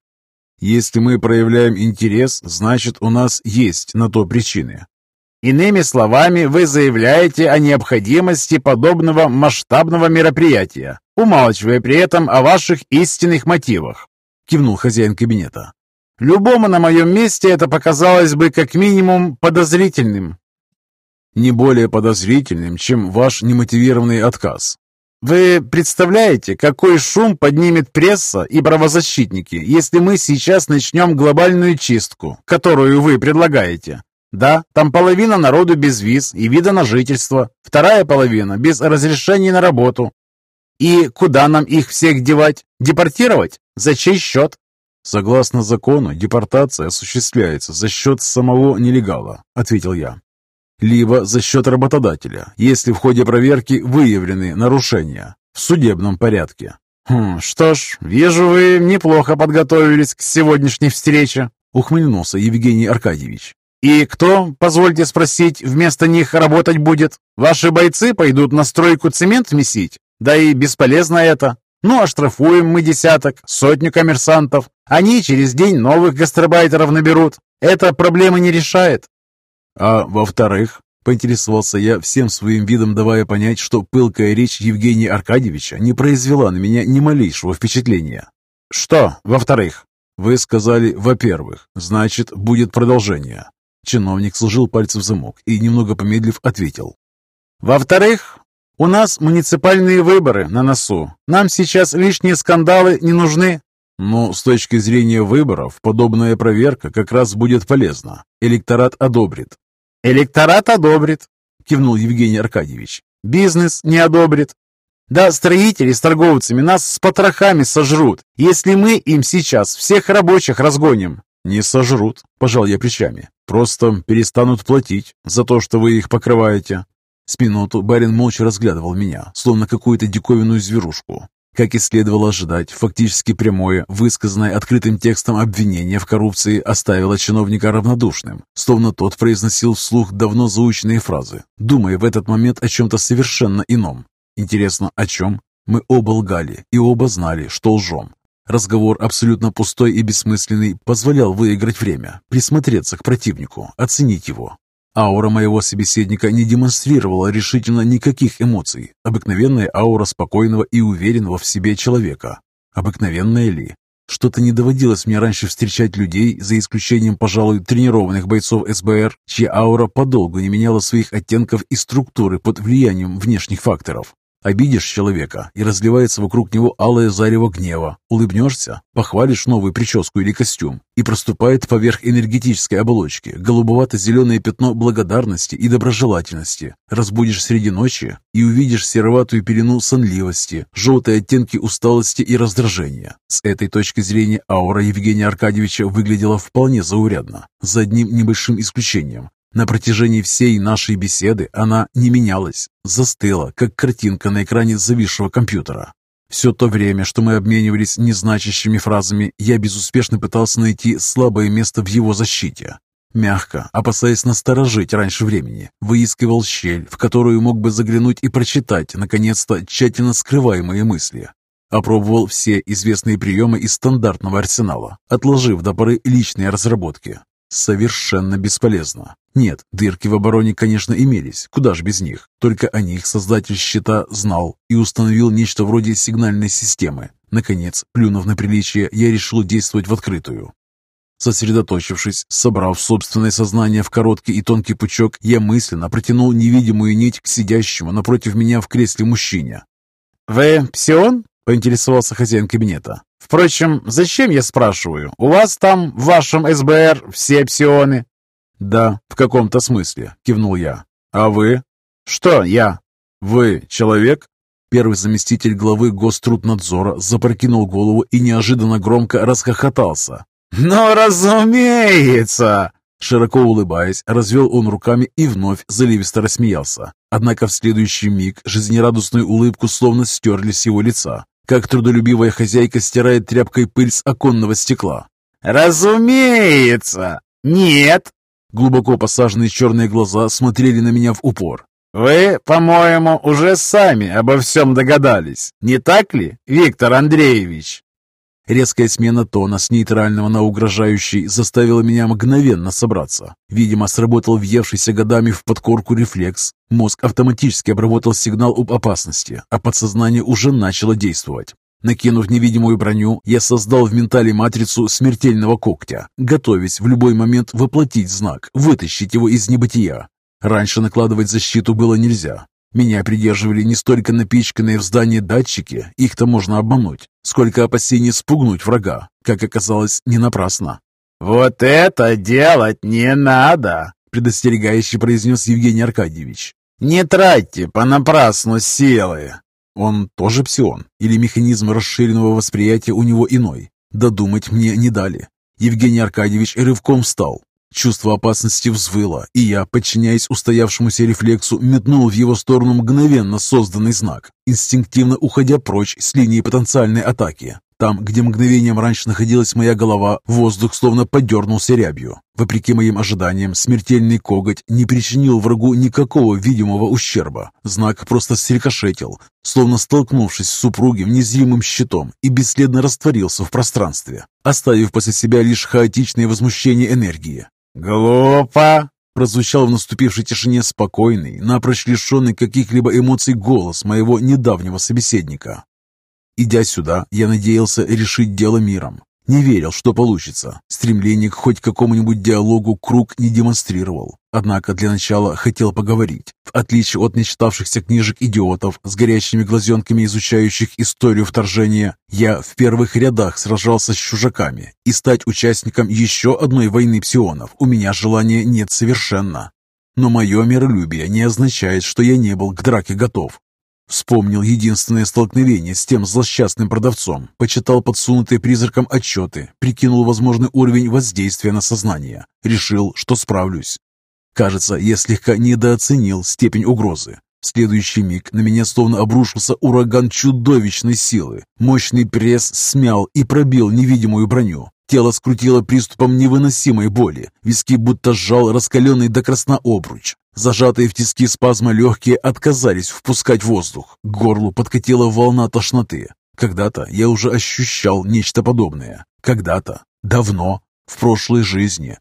Если мы проявляем интерес, значит у нас есть на то причины. Иными словами, вы заявляете о необходимости подобного масштабного мероприятия, умалчивая при этом о ваших истинных мотивах», — кивнул хозяин кабинета. «Любому на моем месте это показалось бы как минимум подозрительным». «Не более подозрительным, чем ваш немотивированный отказ», вы представляете, какой шум поднимет пресса и правозащитники, если мы сейчас начнем глобальную чистку, которую вы предлагаете? Да, там половина народу без виз и вида на жительство, вторая половина без разрешения на работу. И куда нам их всех девать? Депортировать? За чей счет? Согласно закону, депортация осуществляется за счет самого нелегала, ответил я. Либо за счет работодателя, если в ходе проверки выявлены нарушения в судебном порядке. Хм, что ж, вижу, вы неплохо подготовились к сегодняшней встрече, ухмыльнулся Евгений Аркадьевич. «И кто, позвольте спросить, вместо них работать будет? Ваши бойцы пойдут на стройку цемент месить? Да и бесполезно это. Ну, оштрафуем мы десяток, сотню коммерсантов. Они через день новых гастробайтеров наберут. Это проблемы не решает». «А во-вторых?» — поинтересовался я, всем своим видом давая понять, что пылкая речь Евгения Аркадьевича не произвела на меня ни малейшего впечатления. «Что во-вторых?» «Вы сказали «во-первых», значит, будет продолжение. Чиновник сложил пальцы в замок и, немного помедлив, ответил. «Во-вторых, у нас муниципальные выборы на носу. Нам сейчас лишние скандалы не нужны». «Но с точки зрения выборов, подобная проверка как раз будет полезна. Электорат одобрит». «Электорат одобрит», — кивнул Евгений Аркадьевич. «Бизнес не одобрит. Да строители с торговцами нас с потрохами сожрут, если мы им сейчас всех рабочих разгоним. «Не сожрут», – пожал я плечами. «Просто перестанут платить за то, что вы их покрываете». С минуту барин молча разглядывал меня, словно какую-то диковинную зверушку. Как и следовало ожидать, фактически прямое, высказанное открытым текстом обвинение в коррупции оставило чиновника равнодушным, словно тот произносил вслух давно заученные фразы, думая в этот момент о чем-то совершенно ином. Интересно, о чем? Мы оба лгали и оба знали, что лжем. Разговор, абсолютно пустой и бессмысленный, позволял выиграть время, присмотреться к противнику, оценить его. Аура моего собеседника не демонстрировала решительно никаких эмоций. Обыкновенная аура спокойного и уверенного в себе человека. Обыкновенная ли? Что-то не доводилось мне раньше встречать людей, за исключением, пожалуй, тренированных бойцов СБР, чья аура подолгу не меняла своих оттенков и структуры под влиянием внешних факторов. Обидишь человека, и разливается вокруг него алое зарево гнева. Улыбнешься, похвалишь новую прическу или костюм, и проступает поверх энергетической оболочки голубовато-зеленое пятно благодарности и доброжелательности. Разбудишь среди ночи и увидишь сероватую пелену сонливости, желтые оттенки усталости и раздражения. С этой точки зрения аура Евгения Аркадьевича выглядела вполне заурядно, за одним небольшим исключением. На протяжении всей нашей беседы она не менялась, застыла, как картинка на экране зависшего компьютера. Все то время, что мы обменивались незначащими фразами, я безуспешно пытался найти слабое место в его защите. Мягко, опасаясь насторожить раньше времени, выискивал щель, в которую мог бы заглянуть и прочитать, наконец-то, тщательно скрываемые мысли. Опробовал все известные приемы из стандартного арсенала, отложив до поры личные разработки. Совершенно бесполезно. Нет, дырки в обороне, конечно, имелись, куда ж без них. Только о них создатель щита знал и установил нечто вроде сигнальной системы. Наконец, плюнув на приличие, я решил действовать в открытую. Сосредоточившись, собрав собственное сознание в короткий и тонкий пучок, я мысленно протянул невидимую нить к сидящему напротив меня в кресле мужчине. «Вы псион?» — поинтересовался хозяин кабинета. Впрочем, зачем я спрашиваю? У вас там, в вашем СБР, все псионы?» «Да, в каком-то смысле», — кивнул я. «А вы?» «Что я?» «Вы человек?» Первый заместитель главы Гоструднадзора запрокинул голову и неожиданно громко расхохотался. «Ну, разумеется!» Широко улыбаясь, развел он руками и вновь заливисто рассмеялся. Однако в следующий миг жизнерадостную улыбку словно стерли с его лица как трудолюбивая хозяйка стирает тряпкой пыль с оконного стекла. «Разумеется! Нет!» Глубоко посаженные черные глаза смотрели на меня в упор. «Вы, по-моему, уже сами обо всем догадались, не так ли, Виктор Андреевич?» Резкая смена тона с нейтрального на угрожающий заставила меня мгновенно собраться. Видимо, сработал въевшийся годами в подкорку рефлекс. Мозг автоматически обработал сигнал об опасности, а подсознание уже начало действовать. Накинув невидимую броню, я создал в ментале матрицу смертельного когтя, готовясь в любой момент воплотить знак, вытащить его из небытия. Раньше накладывать защиту было нельзя, меня придерживали не столько напичканные в здании датчики, их-то можно обмануть, сколько опасений спугнуть врага, как оказалось, не напрасно. «Вот это делать не надо!» — предостерегающе произнес Евгений Аркадьевич. «Не тратьте понапрасну силы!» Он тоже псион, или механизм расширенного восприятия у него иной? Додумать мне не дали. Евгений Аркадьевич рывком встал, Чувство опасности взвыло, и я, подчиняясь устоявшемуся рефлексу, метнул в его сторону мгновенно созданный знак, инстинктивно уходя прочь с линии потенциальной атаки. Там, где мгновением раньше находилась моя голова, воздух словно подернулся рябью. Вопреки моим ожиданиям, смертельный коготь не причинил врагу никакого видимого ущерба. Знак просто срикошетил, словно столкнувшись с супругим незримым щитом и бесследно растворился в пространстве, оставив после себя лишь хаотичное возмущение энергии. «Глупо!» Прозвучал в наступившей тишине спокойный, напрочь лишенный каких-либо эмоций голос моего недавнего собеседника. Идя сюда, я надеялся решить дело миром. Не верил, что получится. Стремление к хоть какому-нибудь диалогу круг не демонстрировал. Однако для начала хотел поговорить. В отличие от нечитавшихся книжек идиотов с горящими глазенками, изучающих историю вторжения, я в первых рядах сражался с чужаками, и стать участником еще одной войны псионов у меня желания нет совершенно. Но мое миролюбие не означает, что я не был к драке готов. Вспомнил единственное столкновение с тем злосчастным продавцом, почитал подсунутые призраком отчеты, прикинул возможный уровень воздействия на сознание. Решил, что справлюсь. Кажется, я слегка недооценил степень угрозы. В следующий миг на меня словно обрушился ураган чудовищной силы. Мощный пресс смял и пробил невидимую броню. Тело скрутило приступом невыносимой боли. Виски будто сжал раскаленный до красна обруч. Зажатые в тиски спазма легкие отказались впускать воздух. К горлу подкатила волна тошноты. Когда-то я уже ощущал нечто подобное. Когда-то. Давно. В прошлой жизни.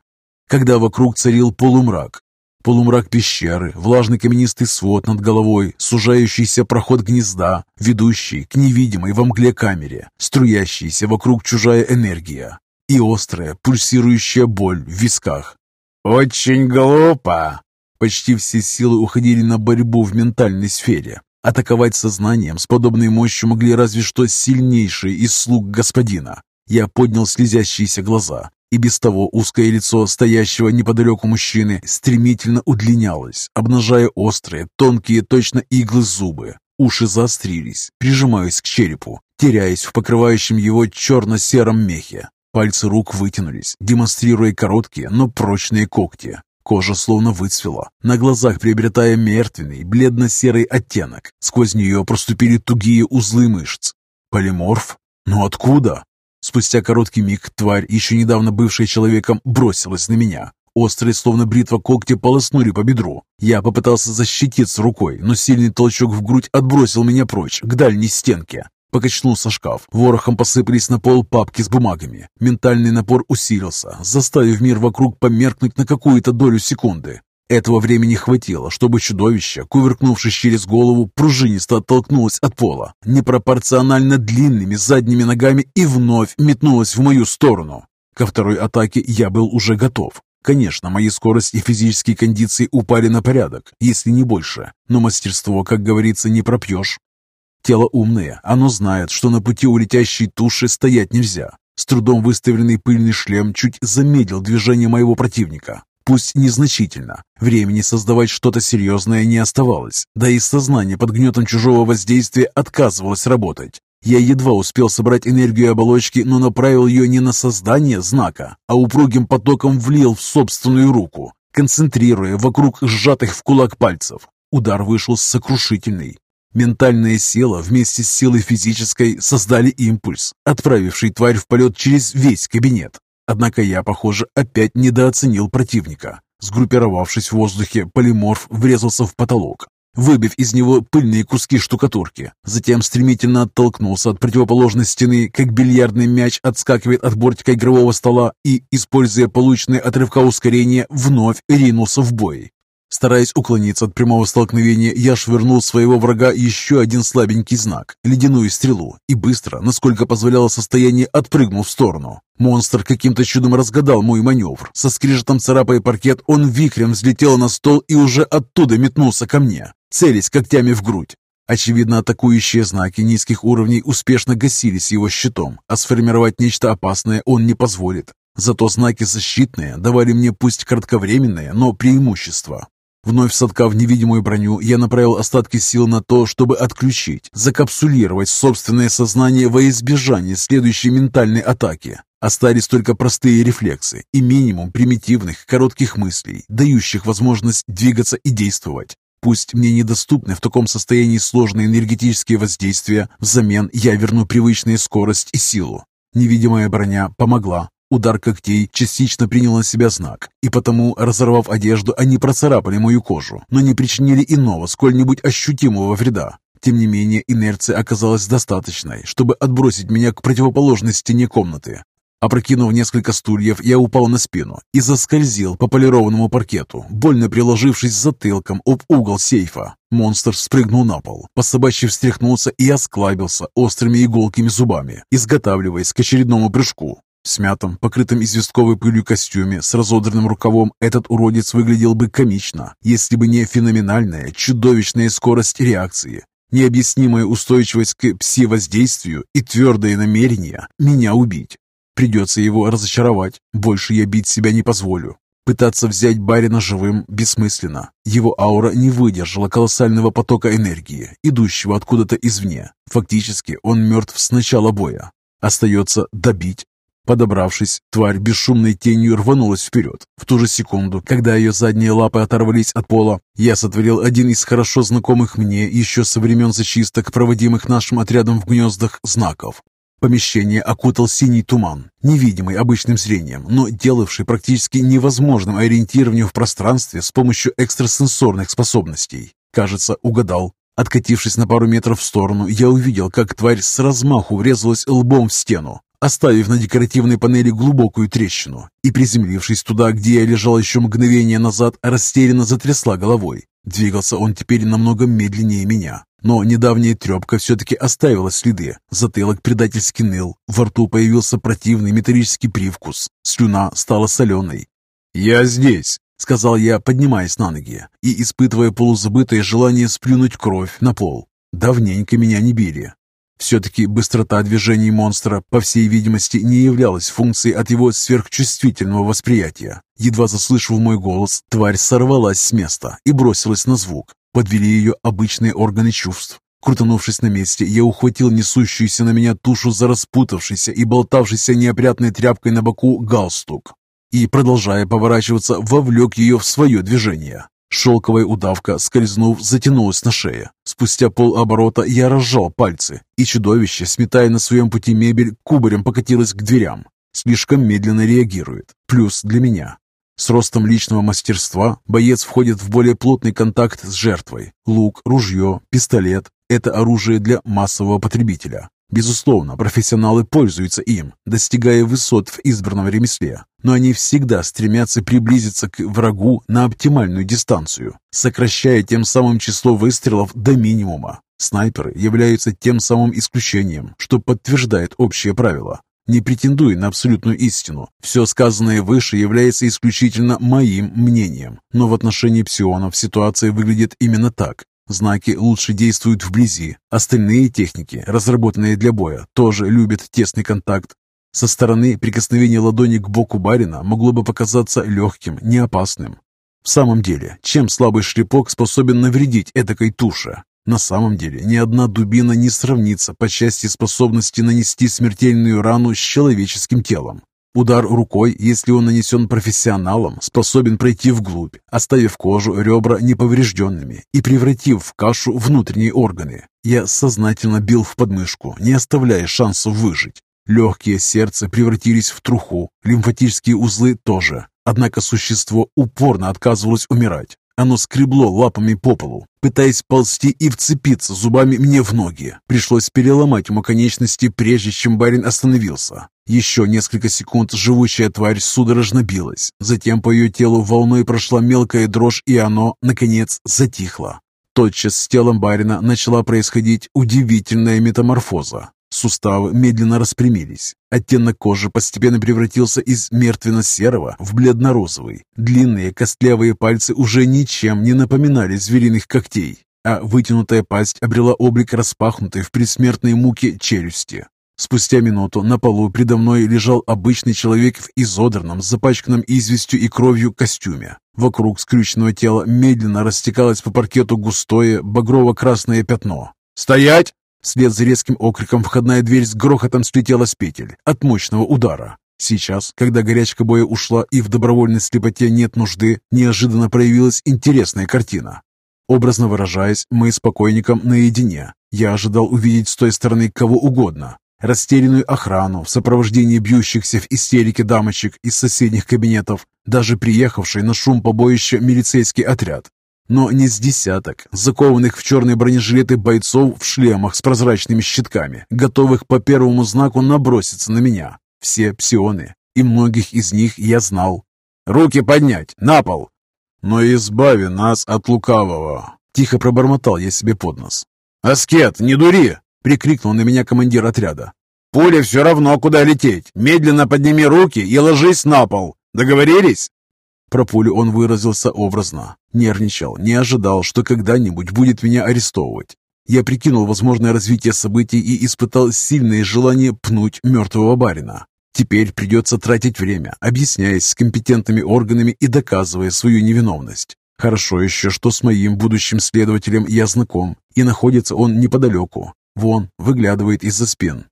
Когда вокруг царил полумрак. Полумрак пещеры, влажный каменистый свод над головой, сужающийся проход гнезда, ведущий к невидимой во мгле камере, струящаяся вокруг чужая энергия и острая, пульсирующая боль в висках. «Очень глупо!» Почти все силы уходили на борьбу в ментальной сфере. Атаковать сознанием с подобной мощью могли разве что сильнейшие из слуг господина. Я поднял слезящиеся глаза, и без того узкое лицо стоящего неподалеку мужчины стремительно удлинялось, обнажая острые, тонкие, точно иглы зубы. Уши заострились, прижимаясь к черепу, теряясь в покрывающем его черно-сером мехе. Пальцы рук вытянулись, демонстрируя короткие, но прочные когти. Кожа словно выцвела, на глазах приобретая мертвенный, бледно-серый оттенок. Сквозь нее проступили тугие узлы мышц. Полиморф? Но откуда? Спустя короткий миг тварь, еще недавно бывшая человеком, бросилась на меня. Острые, словно бритва когти, полоснули по бедру. Я попытался защититься рукой, но сильный толчок в грудь отбросил меня прочь, к дальней стенке. Покачнулся шкаф. Ворохом посыпались на пол папки с бумагами. Ментальный напор усилился, заставив мир вокруг померкнуть на какую-то долю секунды. Этого времени хватило, чтобы чудовище, кувыркнувшись через голову, пружинисто оттолкнулось от пола, непропорционально длинными задними ногами и вновь метнулось в мою сторону. Ко второй атаке я был уже готов. Конечно, мои скорость и физические кондиции упали на порядок, если не больше, но мастерство, как говорится, не пропьешь. Тело умное, оно знает, что на пути у летящей туши стоять нельзя. С трудом выставленный пыльный шлем чуть замедлил движение моего противника. Пусть незначительно. Времени создавать что-то серьезное не оставалось, да и сознание под гнетом чужого воздействия отказывалось работать. Я едва успел собрать энергию оболочки, но направил ее не на создание знака, а упругим потоком влил в собственную руку, концентрируя вокруг сжатых в кулак пальцев. Удар вышел сокрушительный. Ментальная сила вместе с силой физической создали импульс, отправивший тварь в полет через весь кабинет. Однако я, похоже, опять недооценил противника. Сгруппировавшись в воздухе, полиморф врезался в потолок, выбив из него пыльные куски штукатурки. Затем стремительно оттолкнулся от противоположной стены, как бильярдный мяч отскакивает от бортика игрового стола и, используя полученные от рывка ускорения, вновь ринулся в бой. Стараясь уклониться от прямого столкновения, я швырнул своего врага еще один слабенький знак – ледяную стрелу, и быстро, насколько позволяло состояние, отпрыгнул в сторону. Монстр каким-то чудом разгадал мой маневр. Со скрежетом царапая паркет, он вихрем взлетел на стол и уже оттуда метнулся ко мне, целясь когтями в грудь. Очевидно, атакующие знаки низких уровней успешно гасились его щитом, а сформировать нечто опасное он не позволит. Зато знаки защитные давали мне пусть кратковременное, но преимущество. Вновь соткав невидимую броню, я направил остатки сил на то, чтобы отключить, закапсулировать собственное сознание во избежание следующей ментальной атаки. Остались только простые рефлексы и минимум примитивных коротких мыслей, дающих возможность двигаться и действовать. Пусть мне недоступны в таком состоянии сложные энергетические воздействия, взамен я верну привычную скорость и силу. Невидимая броня помогла, Удар когтей частично принял на себя знак, и потому, разорвав одежду, они процарапали мою кожу, но не причинили иного, сколь-нибудь ощутимого вреда. Тем не менее, инерция оказалась достаточной, чтобы отбросить меня к противоположной стене комнаты. Опрокинув несколько стульев, я упал на спину и заскользил по полированному паркету, больно приложившись затылком об угол сейфа. Монстр спрыгнул на пол, по собачьи встряхнулся и осклабился острыми иголкими зубами, изготавливаясь к очередному прыжку. В смятом, покрытом известковой пылью костюме с разодранным рукавом этот уродец выглядел бы комично, если бы не феноменальная, чудовищная скорость реакции, необъяснимая устойчивость к пси-воздействию и твердое намерение меня убить. Придется его разочаровать, больше я бить себя не позволю. Пытаться взять барина живым бессмысленно. Его аура не выдержала колоссального потока энергии, идущего откуда-то извне. Фактически он мертв с начала боя. Остается добить. Подобравшись, тварь бесшумной тенью рванулась вперед. В ту же секунду, когда ее задние лапы оторвались от пола, я сотворил один из хорошо знакомых мне еще со времен зачисток, проводимых нашим отрядом в гнездах, знаков. Помещение окутал синий туман, невидимый обычным зрением, но делавший практически невозможным ориентирование в пространстве с помощью экстрасенсорных способностей. Кажется, угадал. Откатившись на пару метров в сторону, я увидел, как тварь с размаху врезалась лбом в стену, оставив на декоративной панели глубокую трещину, и, приземлившись туда, где я лежал еще мгновение назад, растерянно затрясла головой. Двигался он теперь намного медленнее меня. Но недавняя трепка все-таки оставила следы. Затылок предательски ныл, во рту появился противный металлический привкус, слюна стала соленой. «Я здесь», — сказал я, поднимаясь на ноги и испытывая полузабытое желание сплюнуть кровь на пол. Давненько меня не били. Все-таки быстрота движений монстра, по всей видимости, не являлась функцией от его сверхчувствительного восприятия. Едва заслышав мой голос, тварь сорвалась с места и бросилась на звук. Подвели ее обычные органы чувств. Крутанувшись на месте, я ухватил несущуюся на меня тушу за распутавшийся и болтавшийся неопрятной тряпкой на боку галстук и, продолжая поворачиваться, вовлек ее в свое движение. Шелковая удавка, скользнув, затянулась на шее. Спустя полоборота я разжал пальцы, и чудовище, сметая на своем пути мебель, кубарем покатилось к дверям. Слишком медленно реагирует. Плюс для меня. С ростом личного мастерства боец входит в более плотный контакт с жертвой. Лук, ружье, пистолет – это оружие для массового потребителя. Безусловно, профессионалы пользуются им, достигая высот в избранном ремесле, но они всегда стремятся приблизиться к врагу на оптимальную дистанцию, сокращая тем самым число выстрелов до минимума. Снайперы являются тем самым исключением, что подтверждает общее правило. Не претендуя на абсолютную истину, все сказанное выше является исключительно моим мнением, но в отношении псионов ситуация выглядит именно так. Знаки лучше действуют вблизи. Остальные техники, разработанные для боя, тоже любят тесный контакт. Со стороны прикосновение ладони к боку барина могло бы показаться легким, неопасным. В самом деле, чем слабый шлепок способен навредить этакой туше? На самом деле, ни одна дубина не сравнится по части способности нанести смертельную рану с человеческим телом. Удар рукой, если он нанесен профессионалом, способен пройти вглубь, оставив кожу, ребра неповрежденными и превратив в кашу внутренние органы. Я сознательно бил в подмышку, не оставляя шансов выжить. Легкие сердце превратились в труху, лимфатические узлы тоже. Однако существо упорно отказывалось умирать. Оно скребло лапами по полу, пытаясь ползти и вцепиться зубами мне в ноги. Пришлось переломать ему конечности, прежде чем барин остановился. Еще несколько секунд живущая тварь судорожно билась. Затем по ее телу волной прошла мелкая дрожь, и оно, наконец, затихло. Тотчас с телом барина начала происходить удивительная метаморфоза. Суставы медленно распрямились. Оттенок кожи постепенно превратился из мертвенно-серого в бледно-розовый. Длинные костлявые пальцы уже ничем не напоминали звериных когтей, а вытянутая пасть обрела облик распахнутой в предсмертной муке челюсти. Спустя минуту на полу предо мной лежал обычный человек в изодранном, запачканном известью и кровью костюме. Вокруг скрюченного тела медленно растекалось по паркету густое багрово-красное пятно. «Стоять!» Вслед за резким окриком входная дверь с грохотом слетела с петель от мощного удара. Сейчас, когда горячка боя ушла и в добровольной слепоте нет нужды, неожиданно проявилась интересная картина. Образно выражаясь, мы с покойником наедине. Я ожидал увидеть с той стороны кого угодно. Растерянную охрану в сопровождении бьющихся в истерике дамочек из соседних кабинетов, даже приехавший на шум побоища милицейский отряд но не с десяток, закованных в черные бронежилеты бойцов в шлемах с прозрачными щитками, готовых по первому знаку наброситься на меня. Все псионы, и многих из них я знал. «Руки поднять! На пол!» «Но избави нас от лукавого!» Тихо пробормотал я себе под нос. «Аскет, не дури!» — прикрикнул на меня командир отряда. «Пуля все равно, куда лететь. Медленно подними руки и ложись на пол. Договорились?» Про пулю он выразился образно. Нервничал, не ожидал, что когда-нибудь будет меня арестовывать. Я прикинул возможное развитие событий и испытал сильное желание пнуть мертвого барина. Теперь придется тратить время, объясняясь с компетентными органами и доказывая свою невиновность. Хорошо еще, что с моим будущим следователем я знаком, и находится он неподалеку. Вон, выглядывает из-за спин.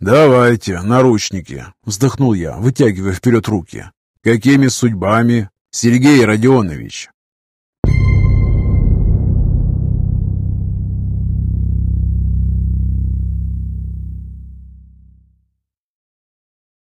«Давайте, наручники!» — вздохнул я, вытягивая вперед руки. «Какими судьбами?» «Сергей Родионович!»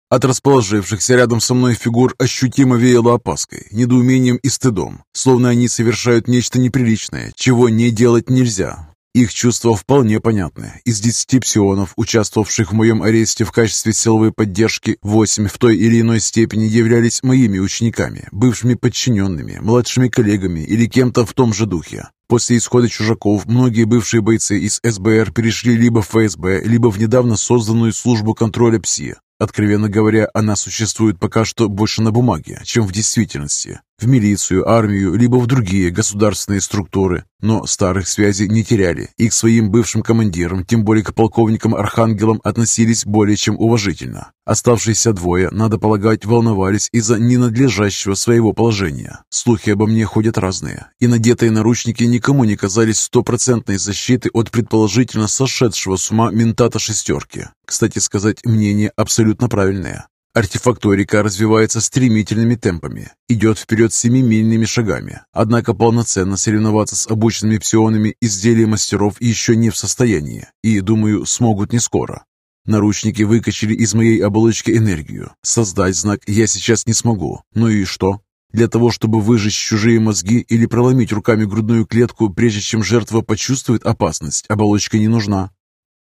От расположившихся рядом со мной фигур ощутимо веяло опаской, недоумением и стыдом, словно они совершают нечто неприличное, чего не делать нельзя. Их чувства вполне понятны. Из десяти псионов, участвовавших в моем аресте в качестве силовой поддержки, восемь в той или иной степени являлись моими учениками, бывшими подчиненными, младшими коллегами или кем-то в том же духе. После исхода чужаков многие бывшие бойцы из СБР перешли либо в ФСБ, либо в недавно созданную службу контроля ПСИ. Откровенно говоря, она существует пока что больше на бумаге, чем в действительности. В милицию, армию, либо в другие государственные структуры. Но старых связей не теряли и к своим бывшим командирам, тем более к полковникам-архангелам, относились более чем уважительно. Оставшиеся двое, надо полагать, волновались из-за ненадлежащего своего положения. Слухи обо мне ходят разные, и надетые наручники никому не казались стопроцентной защиты от предположительно сошедшего с ума ментата шестерки. Кстати сказать, мнение абсолютно правильное. Артефакторика развивается стремительными темпами, идет вперед семимильными шагами, однако полноценно соревноваться с обученными псионами изделия мастеров еще не в состоянии, и, думаю, смогут не скоро. Наручники выкачали из моей оболочки энергию. Создать знак я сейчас не смогу. Ну и что? Для того, чтобы выжечь чужие мозги или проломить руками грудную клетку, прежде чем жертва почувствует опасность, оболочка не нужна.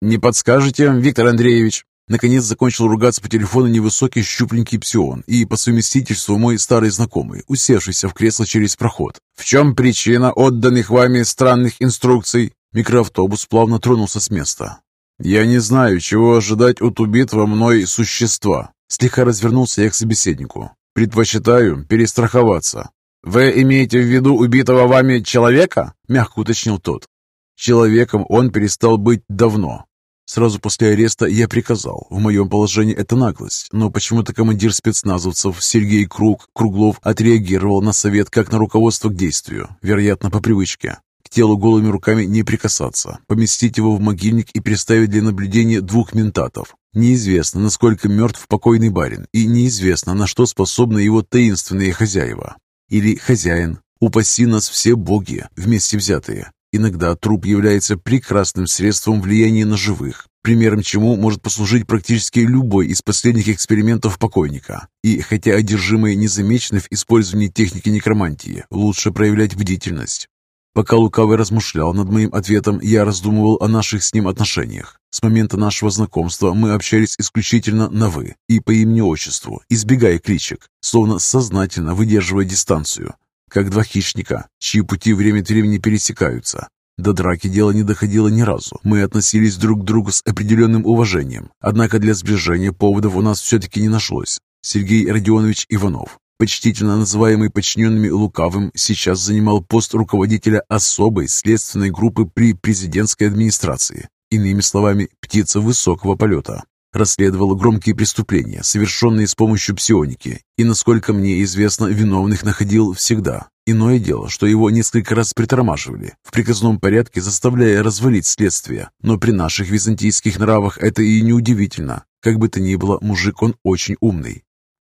«Не подскажете, Виктор Андреевич?» Наконец закончил ругаться по телефону невысокий щупленький псион и по совместительству мой старый знакомый, усевшийся в кресло через проход. «В чем причина отданных вами странных инструкций?» Микроавтобус плавно тронулся с места. «Я не знаю, чего ожидать от убитого мной существа», слегка развернулся я к собеседнику. «Предпочитаю перестраховаться». «Вы имеете в виду убитого вами человека?» мягко уточнил тот. Человеком он перестал быть давно, Сразу после ареста я приказал. В моем положении это наглость, но почему-то командир спецназовцев Сергей Круг Круглов отреагировал на совет как на руководство к действию, вероятно, по привычке. К телу голыми руками не прикасаться, поместить его в могильник и приставить для наблюдения двух ментатов. Неизвестно, насколько мертв покойный барин, и неизвестно, на что способны его таинственные хозяева. Или хозяин. Упаси нас все боги, вместе взятые. Иногда труп является прекрасным средством влияния на живых, примером чему может послужить практически любой из последних экспериментов покойника. И хотя одержимые не замечены в использовании техники некромантии, лучше проявлять бдительность. Пока Лукавый размышлял над моим ответом, я раздумывал о наших с ним отношениях. С момента нашего знакомства мы общались исключительно на «вы» и по имени-отчеству, избегая кличек, словно сознательно выдерживая дистанцию как два хищника, чьи пути время от времени пересекаются. До драки дело не доходило ни разу. Мы относились друг к другу с определенным уважением. Однако для сближения поводов у нас все-таки не нашлось. Сергей Родионович Иванов, почтительно называемый подчиненными Лукавым, сейчас занимал пост руководителя особой следственной группы при президентской администрации. Иными словами, птица высокого полета расследовала громкие преступления, совершенные с помощью псионики, и, насколько мне известно, виновных находил всегда. Иное дело, что его несколько раз притормаживали, в приказном порядке заставляя развалить следствие, но при наших византийских нравах это и не удивительно. Как бы то ни было, мужик он очень умный.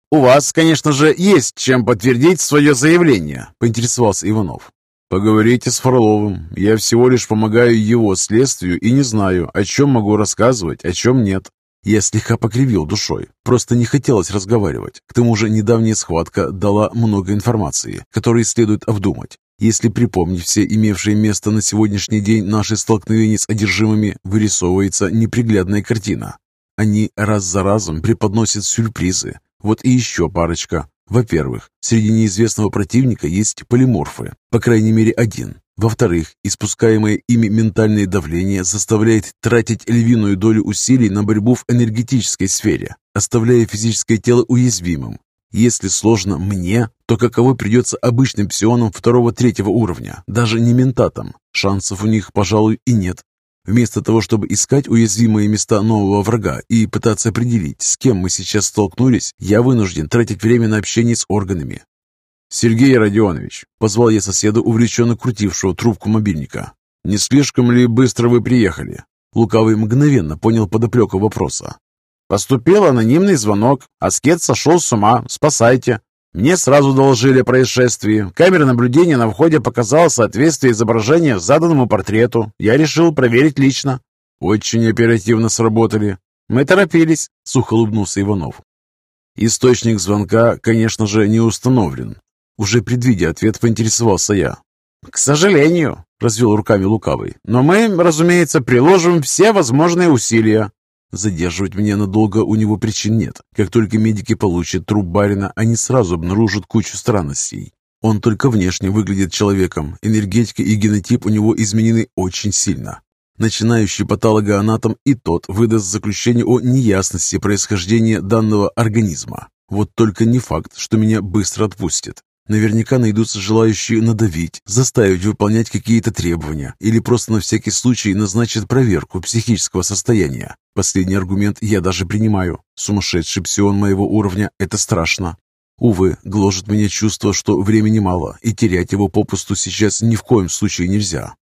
«У вас, конечно же, есть чем подтвердить свое заявление», — поинтересовался Иванов. «Поговорите с Фроловым. Я всего лишь помогаю его следствию и не знаю, о чем могу рассказывать, о чем нет. Я слегка покривил душой, просто не хотелось разговаривать. К тому же недавняя схватка дала много информации, которую следует обдумать. Если припомнить все имевшие место на сегодняшний день наши столкновения с одержимыми, вырисовывается неприглядная картина. Они раз за разом преподносят сюрпризы. Вот и еще парочка. Во-первых, среди неизвестного противника есть полиморфы, по крайней мере один. Во-вторых, испускаемое ими ментальное давление заставляет тратить львиную долю усилий на борьбу в энергетической сфере, оставляя физическое тело уязвимым. Если сложно мне, то каково придется обычным псионам второго-третьего уровня, даже не ментатам? Шансов у них, пожалуй, и нет. Вместо того, чтобы искать уязвимые места нового врага и пытаться определить, с кем мы сейчас столкнулись, я вынужден тратить время на общение с органами. «Сергей Родионович», — позвал я соседа, увлеченно крутившего трубку мобильника. «Не слишком ли быстро вы приехали?» Лукавый мгновенно понял подоплеку вопроса. «Поступил анонимный звонок. Аскет сошел с ума. Спасайте!» Мне сразу доложили о происшествии. Камера наблюдения на входе показала соответствие изображения заданному портрету. Я решил проверить лично. Очень оперативно сработали. Мы торопились, сухо улыбнулся Иванов. Источник звонка, конечно же, не установлен. Уже предвидя ответ, поинтересовался я. «К сожалению», — развел руками Лукавый, «но мы, разумеется, приложим все возможные усилия. Задерживать меня надолго у него причин нет. Как только медики получат труп барина, они сразу обнаружат кучу странностей. Он только внешне выглядит человеком. Энергетика и генотип у него изменены очень сильно. Начинающий патологоанатом и тот выдаст заключение о неясности происхождения данного организма. Вот только не факт, что меня быстро отпустят. Наверняка найдутся желающие надавить, заставить выполнять какие-то требования или просто на всякий случай назначат проверку психического состояния. Последний аргумент я даже принимаю. Сумасшедший псион моего уровня – это страшно. Увы, гложет меня чувство, что времени мало, и терять его попусту сейчас ни в коем случае нельзя.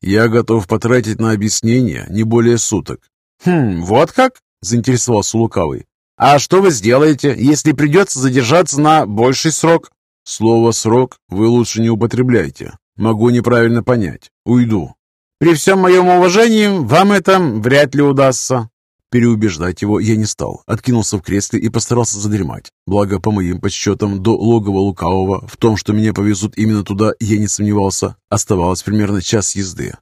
Я готов потратить на объяснение не более суток. «Хм, вот как?» – заинтересовался Лукавый. «А что вы сделаете, если придется задержаться на больший срок?» Слово «срок» вы лучше не употребляйте. Могу неправильно понять. Уйду. При всем моем уважении, вам это вряд ли удастся. Переубеждать его я не стал, откинулся в кресле и постарался задремать. Благо, по моим подсчетам, до логова Лукавого в том, что меня повезут именно туда, я не сомневался. Оставалось примерно час езды.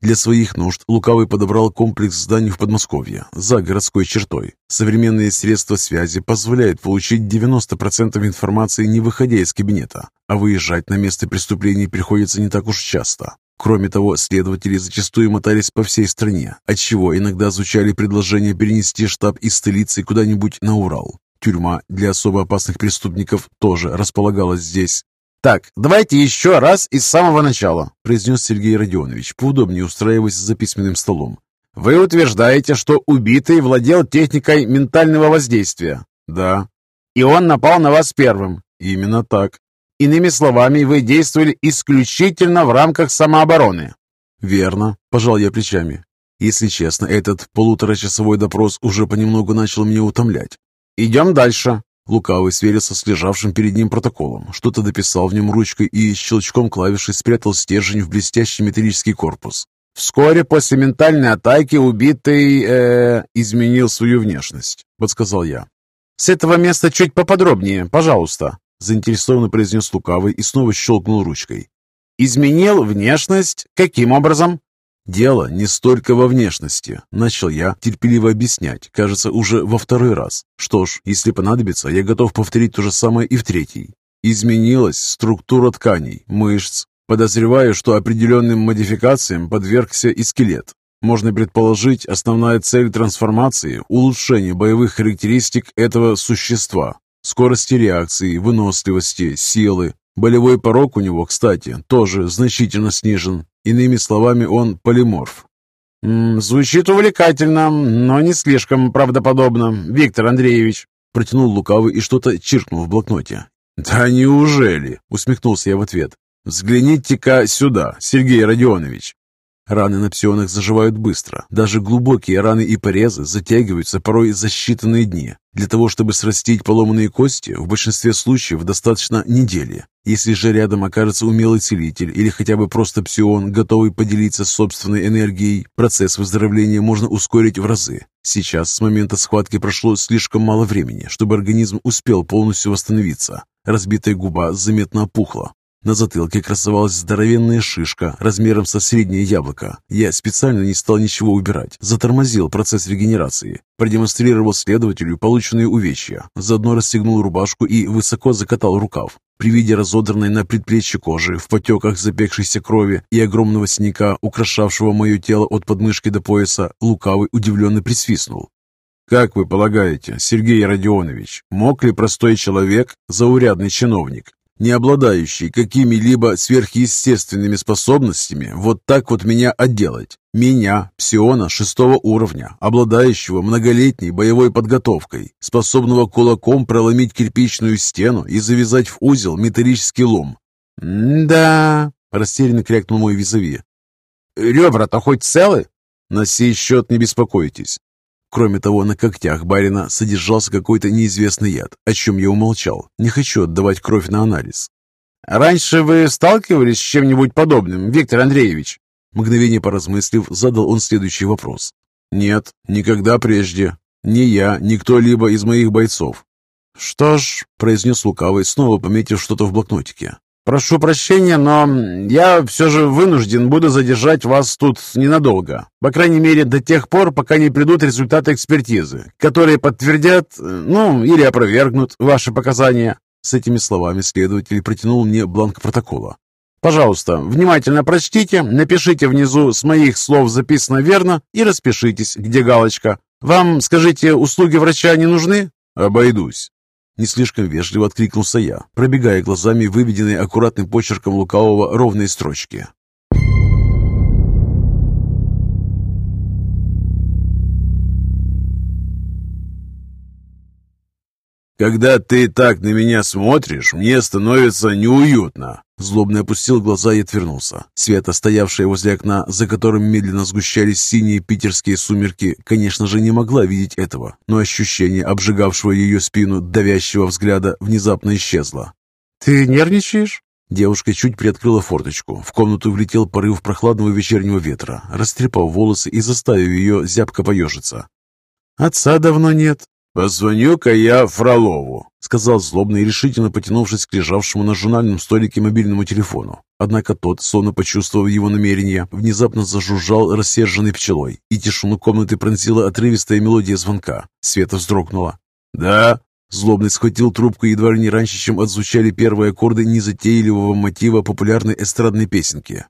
Для своих нужд Лукавый подобрал комплекс зданий в Подмосковье, за городской чертой. Современные средства связи позволяют получить 90% информации, не выходя из кабинета, а выезжать на место преступлений приходится не так уж часто. Кроме того, следователи зачастую мотались по всей стране, отчего иногда звучали предложения перенести штаб из столицы куда-нибудь на Урал. Тюрьма для особо опасных преступников тоже располагалась здесь. «Так, давайте еще раз из самого начала», – произнес Сергей Родионович, поудобнее устраиваясь за письменным столом. «Вы утверждаете, что убитый владел техникой ментального воздействия?» «Да». «И он напал на вас первым?» «Именно так». «Иными словами, вы действовали исключительно в рамках самообороны?» «Верно», – пожал я плечами. Если честно, этот полуторачасовой допрос уже понемногу начал меня утомлять. «Идем дальше», Лукавый сверился с лежавшим перед ним протоколом, что-то дописал в нем ручкой и щелчком клавиши спрятал стержень в блестящий металлический корпус. «Вскоре после ментальной атаки убитый э, изменил свою внешность», — подсказал я. «С этого места чуть поподробнее, пожалуйста», — заинтересованно произнес Лукавый и снова щелкнул ручкой. «Изменил внешность? Каким образом?» «Дело не столько во внешности», — начал я терпеливо объяснять, кажется, уже во второй раз. Что ж, если понадобится, я готов повторить то же самое и в третий. Изменилась структура тканей, мышц. Подозреваю, что определенным модификациям подвергся и скелет. Можно предположить, основная цель трансформации – улучшение боевых характеристик этого существа, скорости реакции, выносливости, силы. Болевой порог у него, кстати, тоже значительно снижен. Иными словами, он полиморф. «Звучит увлекательно, но не слишком правдоподобно, Виктор Андреевич», протянул лукавый и что-то чиркнул в блокноте. «Да неужели?» — усмехнулся я в ответ. «Взгляните-ка сюда, Сергей Родионович. Раны на псионах заживают быстро. Даже глубокие раны и порезы затягиваются порой за считанные дни. Для того, чтобы срастить поломанные кости, в большинстве случаев достаточно недели. Если же рядом окажется умелый целитель или хотя бы просто псион, готовый поделиться собственной энергией, процесс выздоровления можно ускорить в разы. Сейчас с момента схватки прошло слишком мало времени, чтобы организм успел полностью восстановиться. Разбитая губа заметно опухла, на затылке красовалась здоровенная шишка размером со среднее яблоко. Я специально не стал ничего убирать, затормозил процесс регенерации, продемонстрировал следователю полученные увечья, заодно расстегнул рубашку и высоко закатал рукав. При виде разодранной на предплечье кожи, в потеках запекшейся крови и огромного синяка, украшавшего мое тело от подмышки до пояса, лукавый удивленно присвистнул. Как вы полагаете, Сергей Родионович, мог ли простой человек, заурядный чиновник, не обладающий какими-либо сверхъестественными способностями, вот так вот меня отделать? Меня, псиона шестого уровня, обладающего многолетней боевой подготовкой, способного кулаком проломить кирпичную стену и завязать в узел металлический лом. «Да...» — растерянно крякнул мой визави. «Ребра-то хоть целы?» «На сей счет не беспокойтесь. Кроме того, на когтях барина содержался какой-то неизвестный яд, о чем я умолчал. Не хочу отдавать кровь на анализ. «Раньше вы сталкивались с чем-нибудь подобным, Виктор Андреевич?» Мгновение поразмыслив, задал он следующий вопрос. «Нет, никогда прежде. Ни я, ни кто-либо из моих бойцов». «Что ж», — произнес Лукавый, снова пометив что-то в блокнотике. «Прошу прощения, но я все же вынужден буду задержать вас тут ненадолго. По крайней мере, до тех пор, пока не придут результаты экспертизы, которые подтвердят, ну, или опровергнут ваши показания». С этими словами следователь протянул мне бланк протокола. «Пожалуйста, внимательно прочтите, напишите внизу «С моих слов записано верно» и распишитесь, где галочка. Вам, скажите, услуги врача не нужны?» «Обойдусь». Не слишком вежливо откликнулся я, пробегая глазами выведенные аккуратным почерком лукавого ровные строчки. «Когда ты так на меня смотришь, мне становится неуютно!» Злобно опустил глаза и отвернулся. Света, стоявшая возле окна, за которым медленно сгущались синие питерские сумерки, конечно же, не могла видеть этого, но ощущение обжигавшего ее спину давящего взгляда внезапно исчезло. «Ты нервничаешь?» Девушка чуть приоткрыла форточку. В комнату влетел порыв прохладного вечернего ветра, растрепав волосы и заставив ее зябко поежиться. «Отца давно нет», «Позвоню-ка я Фролову», — сказал злобно и решительно потянувшись к лежавшему на журнальном столике мобильному телефону. Однако тот, словно почувствовав его намерение, внезапно зажужжал рассерженной пчелой, и тишину комнаты пронзила отрывистая мелодия звонка. Света вздрогнула. «Да?» Злобный схватил трубку едва ли не раньше, чем отзвучали первые аккорды незатейливого мотива популярной эстрадной песенки.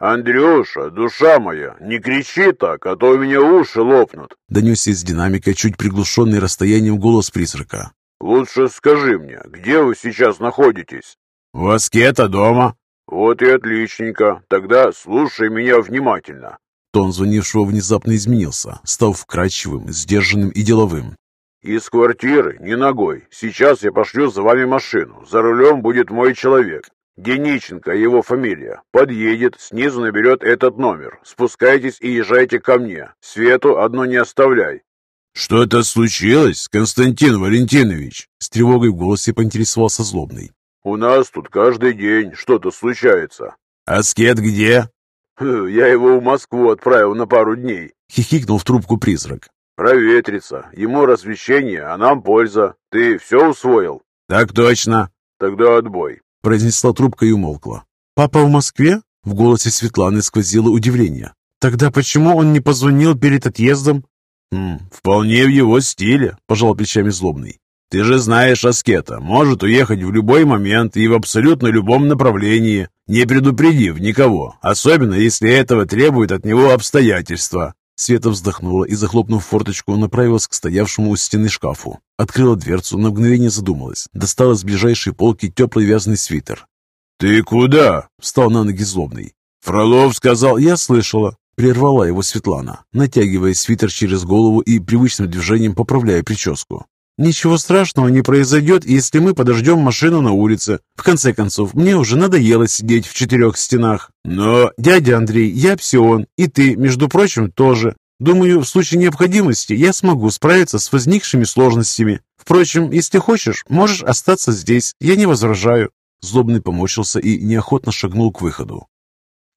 «Андрюша, душа моя, не кричи так, а то у меня уши лопнут!» Донесся из динамика чуть приглушенный расстоянием голос призрака. «Лучше скажи мне, где вы сейчас находитесь?» «В Аскета дома». «Вот и отличненько. Тогда слушай меня внимательно». Тон звонившего внезапно изменился, став вкрадчивым, сдержанным и деловым. «Из квартиры, не ногой. Сейчас я пошлю за вами машину. За рулем будет мой человек. Дениченко, его фамилия. Подъедет, снизу наберет этот номер. Спускайтесь и езжайте ко мне. Свету одно не оставляй. «Что-то случилось, Константин Валентинович?» С тревогой в голосе поинтересовался злобный. «У нас тут каждый день что-то случается». «Аскет где?» «Я его в Москву отправил на пару дней», — хихикнул в трубку призрак. «Проветрится. Ему развлечение, а нам польза. Ты все усвоил?» «Так точно». «Тогда отбой произнесла трубка и умолкла. «Папа в Москве?» В голосе Светланы сквозило удивление. «Тогда почему он не позвонил перед отъездом?» «Хм, «Вполне в его стиле», – пожал плечами злобный. «Ты же знаешь Аскета, может уехать в любой момент и в абсолютно любом направлении, не предупредив никого, особенно если этого требуют от него обстоятельства. Света вздохнула и, захлопнув форточку, направилась к стоявшему у стены шкафу. Открыла дверцу, на мгновение задумалась. Достала с ближайшей полки теплый вязаный свитер. «Ты куда?» — встал на ноги злобный. «Фролов сказал...» «Я слышала». Прервала его Светлана, натягивая свитер через голову и привычным движением поправляя прическу. «Ничего страшного не произойдет, если мы подождем машину на улице. В конце концов, мне уже надоело сидеть в четырех стенах. Но, дядя Андрей, я псион, и ты, между прочим, тоже. Думаю, в случае необходимости я смогу справиться с возникшими сложностями. Впрочем, если хочешь, можешь остаться здесь, я не возражаю». Злобный поморщился и неохотно шагнул к выходу.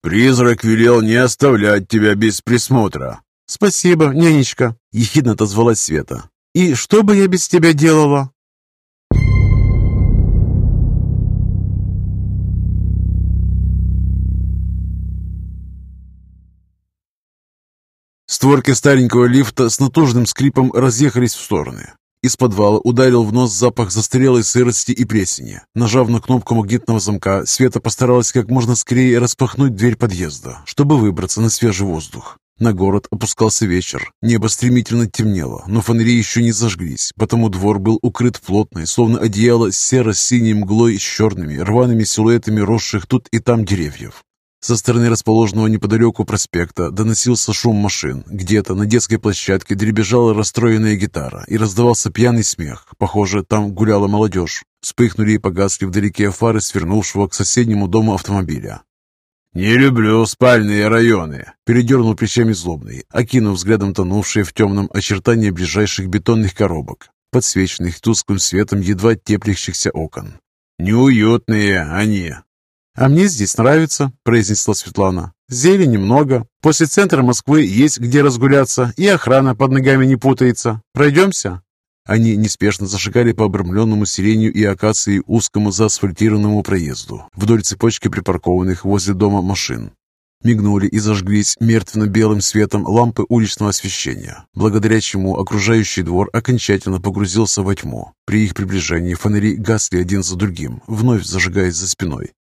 «Призрак велел не оставлять тебя без присмотра». «Спасибо, нянечка», — ехидно отозвалась Света. И что бы я без тебя делала?» Створки старенького лифта с натужным скрипом разъехались в стороны. Из подвала ударил в нос запах застарелой сырости и плесени. Нажав на кнопку магнитного замка, Света постаралась как можно скорее распахнуть дверь подъезда, чтобы выбраться на свежий воздух. На город опускался вечер. Небо стремительно темнело, но фонари еще не зажглись, потому двор был укрыт плотной, словно одеяло серо-синей мглой с черными, рваными силуэтами росших тут и там деревьев. Со стороны расположенного неподалеку проспекта доносился шум машин. Где-то на детской площадке дребезжала расстроенная гитара и раздавался пьяный смех. Похоже, там гуляла молодежь. Вспыхнули и погасли вдалеке фары свернувшего к соседнему дому автомобиля. «Не люблю спальные районы», — передернул плечами злобный, окинув взглядом тонувшие в темном очертания ближайших бетонных коробок, подсвеченных тусклым светом едва теплящихся окон. «Неуютные они, «А мне здесь нравится», — произнесла Светлана. «Зелени много. После центра Москвы есть где разгуляться, и охрана под ногами не путается. Пройдемся?» Они неспешно зашагали по обрамленному сиренью и акации узкому заасфальтированному проезду вдоль цепочки припаркованных возле дома машин. Мигнули и зажглись мертвенно-белым светом лампы уличного освещения, благодаря чему окружающий двор окончательно погрузился во тьму. При их приближении фонари гасли один за другим, вновь зажигаясь за спиной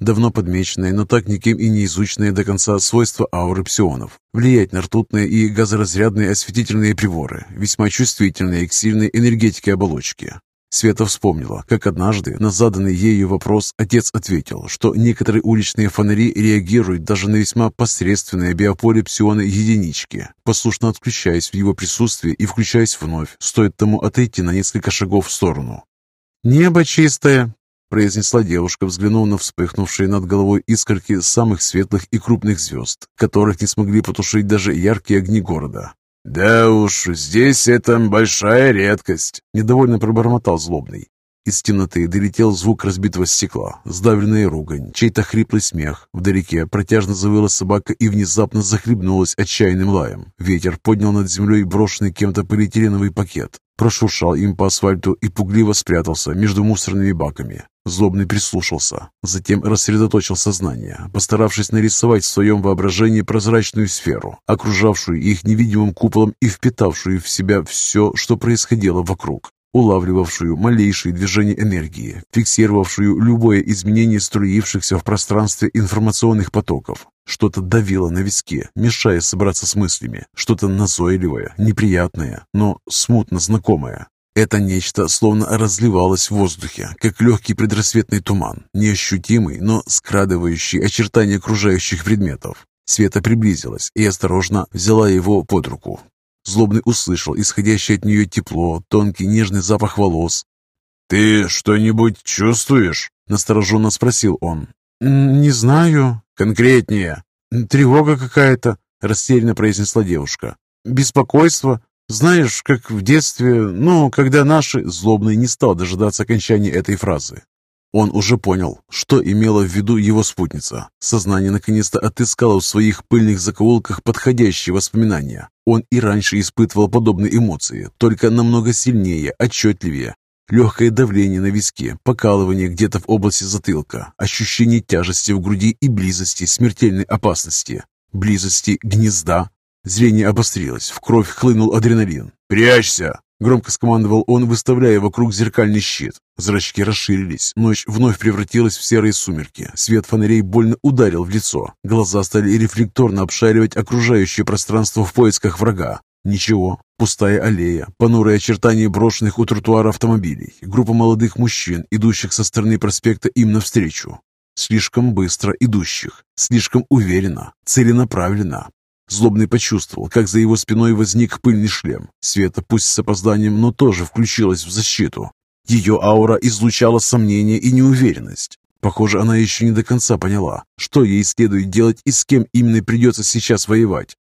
давно подмеченные, но так никем и не изученные до конца свойства ауры псионов. Влиять на ртутные и газоразрядные осветительные приборы, весьма чувствительные к сильной энергетике оболочки. Света вспомнила, как однажды на заданный ею вопрос отец ответил, что некоторые уличные фонари реагируют даже на весьма посредственное биополе псиона единички, послушно отключаясь в его присутствии и включаясь вновь, стоит тому отойти на несколько шагов в сторону. «Небо чистое, произнесла девушка, взглянув на вспыхнувшие над головой искорки самых светлых и крупных звезд, которых не смогли потушить даже яркие огни города. «Да уж, здесь это большая редкость», — недовольно пробормотал злобный. Из темноты долетел звук разбитого стекла, сдавленная ругань, чей-то хриплый смех. Вдалеке протяжно завыла собака и внезапно захлебнулась отчаянным лаем. Ветер поднял над землей брошенный кем-то полиэтиленовый пакет, прошуршал им по асфальту и пугливо спрятался между мусорными баками. Злобный прислушался, затем рассредоточил сознание, постаравшись нарисовать в своем воображении прозрачную сферу, окружавшую их невидимым куполом и впитавшую в себя все, что происходило вокруг, улавливавшую малейшие движения энергии, фиксировавшую любое изменение струившихся в пространстве информационных потоков. Что-то давило на виске, мешая собраться с мыслями, что-то назойливое, неприятное, но смутно знакомое. Это нечто словно разливалось в воздухе, как легкий предрассветный туман, неощутимый, но скрадывающий очертания окружающих предметов. Света приблизилась и осторожно взяла его под руку. Злобный услышал исходящее от нее тепло, тонкий нежный запах волос. «Ты что-нибудь чувствуешь?» – настороженно спросил он. «Не знаю. Конкретнее. Тревога какая-то», – растерянно произнесла девушка. «Беспокойство. Знаешь, как в детстве, ну, когда наши...» Злобный не стал дожидаться окончания этой фразы. Он уже понял, что имела в виду его спутница. Сознание наконец-то отыскало в своих пыльных закоулках подходящие воспоминания. Он и раньше испытывал подобные эмоции, только намного сильнее, отчетливее. Легкое давление на виске, покалывание где-то в области затылка, ощущение тяжести в груди и близости смертельной опасности. Близости гнезда, Зрение обострилось, в кровь хлынул адреналин. «Прячься!» — громко скомандовал он, выставляя вокруг зеркальный щит. Зрачки расширились, ночь вновь превратилась в серые сумерки. Свет фонарей больно ударил в лицо. Глаза стали рефлекторно обшаривать окружающее пространство в поисках врага. Ничего, пустая аллея, понурые очертания брошенных у тротуара автомобилей, группа молодых мужчин, идущих со стороны проспекта им навстречу. Слишком быстро идущих, слишком уверенно, целенаправленно, Злобный почувствовал, как за его спиной возник пыльный шлем. Света, пусть с опозданием, но тоже включилась в защиту. Ее аура излучала сомнение и неуверенность. Похоже, она еще не до конца поняла, что ей следует делать и с кем именно придется сейчас воевать.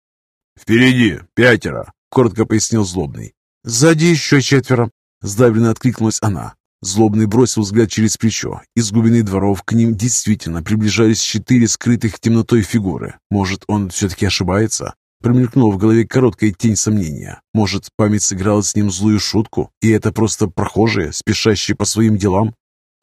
«Впереди пятеро», — коротко пояснил Злобный. «Сзади еще четверо», — сдавленно откликнулась она. Злобный бросил взгляд через плечо. Из глубины дворов к ним действительно приближались четыре скрытых темнотой фигуры. Может, он все-таки ошибается? Промелькнула в голове короткая тень сомнения. Может, память сыграла с ним злую шутку, и это просто прохожие, спешащие по своим делам?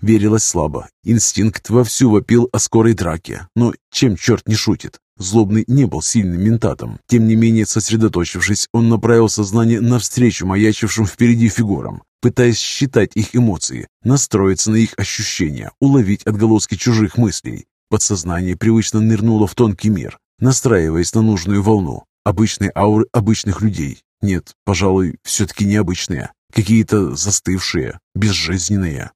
Верилось слабо. Инстинкт вовсю вопил о скорой драке. Но чем черт не шутит? Злобный не был сильным ментатом. Тем не менее, сосредоточившись, он направил сознание навстречу маячившим впереди фигурам пытаясь считать их эмоции, настроиться на их ощущения, уловить отголоски чужих мыслей. Подсознание привычно нырнуло в тонкий мир, настраиваясь на нужную волну. Обычные ауры обычных людей. Нет, пожалуй, все-таки необычные. Какие-то застывшие, безжизненные.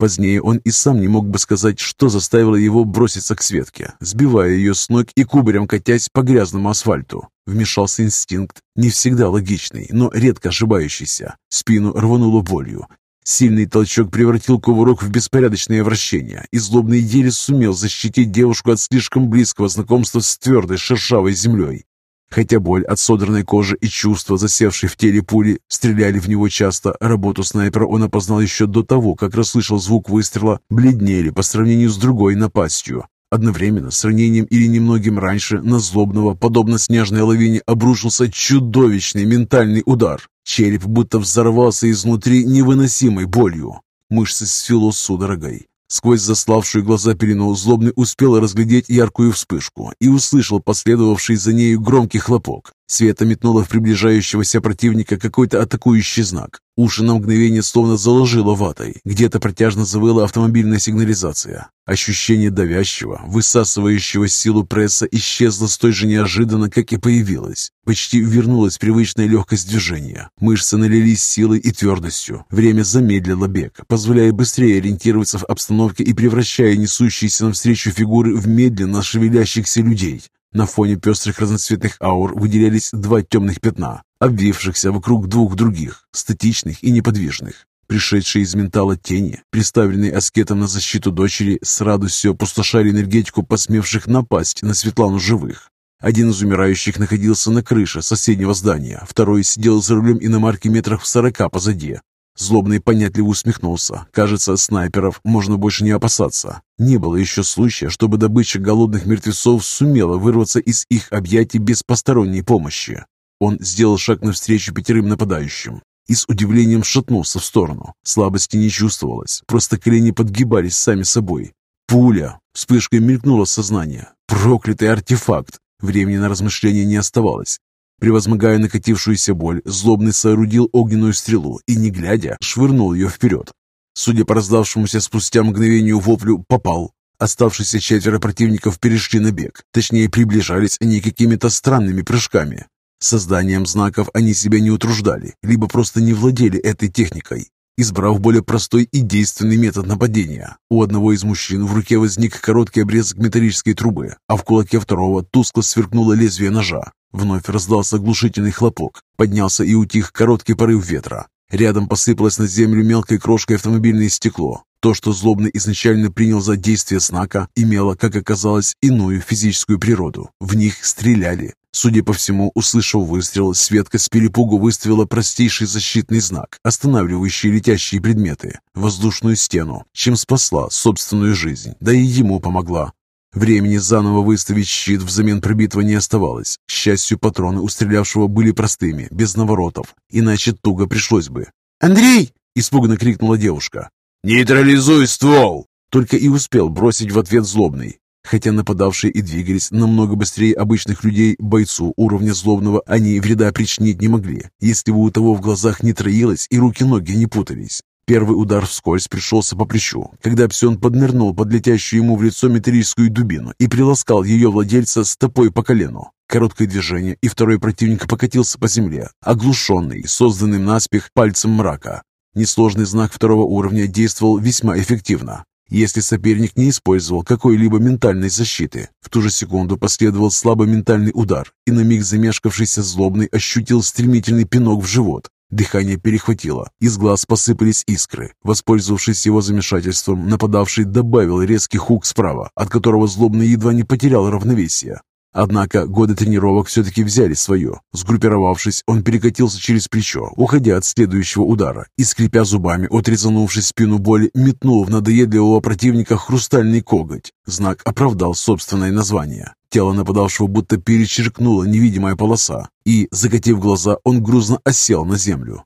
Позднее он и сам не мог бы сказать, что заставило его броситься к Светке, сбивая ее с ног и кубарем катясь по грязному асфальту. Вмешался инстинкт, не всегда логичный, но редко ошибающийся. Спину рвануло болью. Сильный толчок превратил кувырок в беспорядочное вращение, и злобный еле сумел защитить девушку от слишком близкого знакомства с твердой шершавой землей. Хотя боль от содранной кожи и чувства, засевшей в теле пули, стреляли в него часто, работу снайпера он опознал еще до того, как расслышал звук выстрела, бледнели по сравнению с другой напастью. Одновременно с ранением или немногим раньше на злобного, подобно снежной лавине, обрушился чудовищный ментальный удар. Череп будто взорвался изнутри невыносимой болью. Мышцы свело судорогой. Сквозь заславшую глаза пелену злобный успел разглядеть яркую вспышку и услышал последовавший за нею громкий хлопок. Света метнула в приближающегося противника какой-то атакующий знак. Уши на мгновение словно заложило ватой. Где-то протяжно завыла автомобильная сигнализация. Ощущение давящего, высасывающего силу пресса исчезло столь же неожиданно, как и появилось. Почти вернулась привычная легкость движения. Мышцы налились силой и твердостью. Время замедлило бег, позволяя быстрее ориентироваться в обстановке и превращая несущиеся навстречу фигуры в медленно шевелящихся людей. На фоне пестрых разноцветных аур выделялись два темных пятна, обвившихся вокруг двух других, статичных и неподвижных. Пришедшие из ментала тени, представленные аскетом на защиту дочери, с радостью опустошали энергетику посмевших напасть на Светлану живых. Один из умирающих находился на крыше соседнего здания, второй сидел за рулем иномарки метрах в сорока позади, Злобный понятливо усмехнулся. Кажется, снайперов можно больше не опасаться. Не было еще случая, чтобы добыча голодных мертвецов сумела вырваться из их объятий без посторонней помощи. Он сделал шаг навстречу пятерым нападающим и с удивлением шатнулся в сторону. Слабости не чувствовалось, просто колени подгибались сами собой. Пуля! Вспышкой мелькнуло сознание. Проклятый артефакт! Времени на размышления не оставалось. Превозмогая накатившуюся боль, злобный соорудил огненную стрелу и, не глядя, швырнул ее вперед. Судя по раздавшемуся спустя мгновению воплю, попал. Оставшиеся четверо противников перешли на бег, точнее приближались они какими-то странными прыжками. Созданием знаков они себя не утруждали, либо просто не владели этой техникой. Избрав более простой и действенный метод нападения, у одного из мужчин в руке возник короткий обрезок металлической трубы, а в кулаке второго тускло сверкнуло лезвие ножа. Вновь раздался оглушительный хлопок. Поднялся и утих короткий порыв ветра. Рядом посыпалось на землю мелкой крошкой автомобильное стекло. То, что злобный изначально принял за действие знака, имело, как оказалось, иную физическую природу. В них стреляли. Судя по всему, услышав выстрел, Светка с перепугу выставила простейший защитный знак, останавливающий летящие предметы, воздушную стену, чем спасла собственную жизнь, да и ему помогла. Времени заново выставить щит взамен пробитого не оставалось. К счастью, патроны у стрелявшего были простыми, без наворотов, иначе туго пришлось бы. «Андрей!» – испуганно крикнула девушка. «Нейтрализуй ствол!» Только и успел бросить в ответ злобный. Хотя нападавшие и двигались намного быстрее обычных людей, бойцу уровня злобного они вреда причинить не могли, если бы у того в глазах не троилось и руки-ноги не путались. Первый удар вскользь пришелся по плечу, когда Псен поднырнул под летящую ему в лицо металлическую дубину и приласкал ее владельца стопой по колену. Короткое движение, и второй противник покатился по земле, оглушенный, созданным наспех пальцем мрака. Несложный знак второго уровня действовал весьма эффективно. Если соперник не использовал какой-либо ментальной защиты, в ту же секунду последовал слабый ментальный удар, и на миг замешкавшийся злобный ощутил стремительный пинок в живот. Дыхание перехватило, из глаз посыпались искры. Воспользовавшись его замешательством, нападавший добавил резкий хук справа, от которого злобный едва не потерял равновесие. Однако годы тренировок все-таки взяли свое. Сгруппировавшись, он перекатился через плечо, уходя от следующего удара, и, скрипя зубами, отрезанувшись спину боли, метнул в надоедливого противника хрустальный коготь. Знак оправдал собственное название. Тело нападавшего будто перечеркнула невидимая полоса, и, закатив глаза, он грузно осел на землю.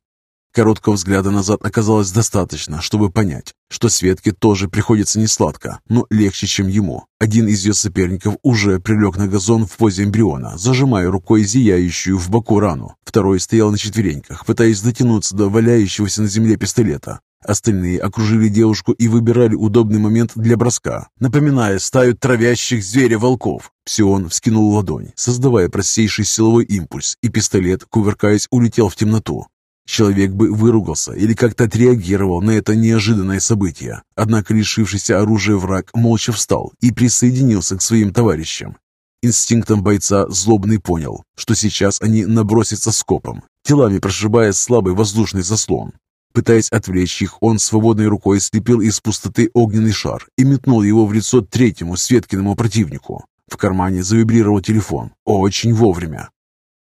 Короткого взгляда назад оказалось достаточно, чтобы понять, что Светке тоже приходится несладко, но легче, чем ему. Один из ее соперников уже прилег на газон в позе эмбриона, зажимая рукой зияющую в боку рану. Второй стоял на четвереньках, пытаясь дотянуться до валяющегося на земле пистолета. Остальные окружили девушку и выбирали удобный момент для броска, напоминая стаю травящих зверя-волков. Псион вскинул ладонь, создавая простейший силовой импульс, и пистолет, кувыркаясь, улетел в темноту. Человек бы выругался или как-то отреагировал на это неожиданное событие. Однако лишившийся оружия враг молча встал и присоединился к своим товарищам. Инстинктом бойца злобный понял, что сейчас они набросятся скопом, телами прошибая слабый воздушный заслон. Пытаясь отвлечь их, он свободной рукой слепил из пустоты огненный шар и метнул его в лицо третьему Светкиному противнику. В кармане завибрировал телефон. Очень вовремя.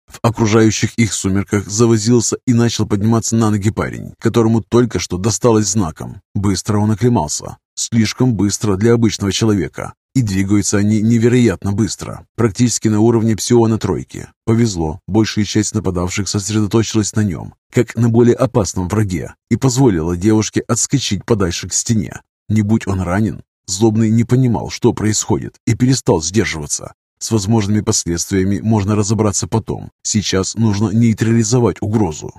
В окружающих их сумерках завозился и начал подниматься на ноги парень, которому только что досталось знаком. Быстро он оклемался. Слишком быстро для обычного человека. И двигаются они невероятно быстро, практически на уровне псиона тройки. Повезло, большая часть нападавших сосредоточилась на нем, как на более опасном враге, и позволила девушке отскочить подальше к стене. Не будь он ранен, Злобный не понимал, что происходит, и перестал сдерживаться. С возможными последствиями можно разобраться потом. Сейчас нужно нейтрализовать угрозу.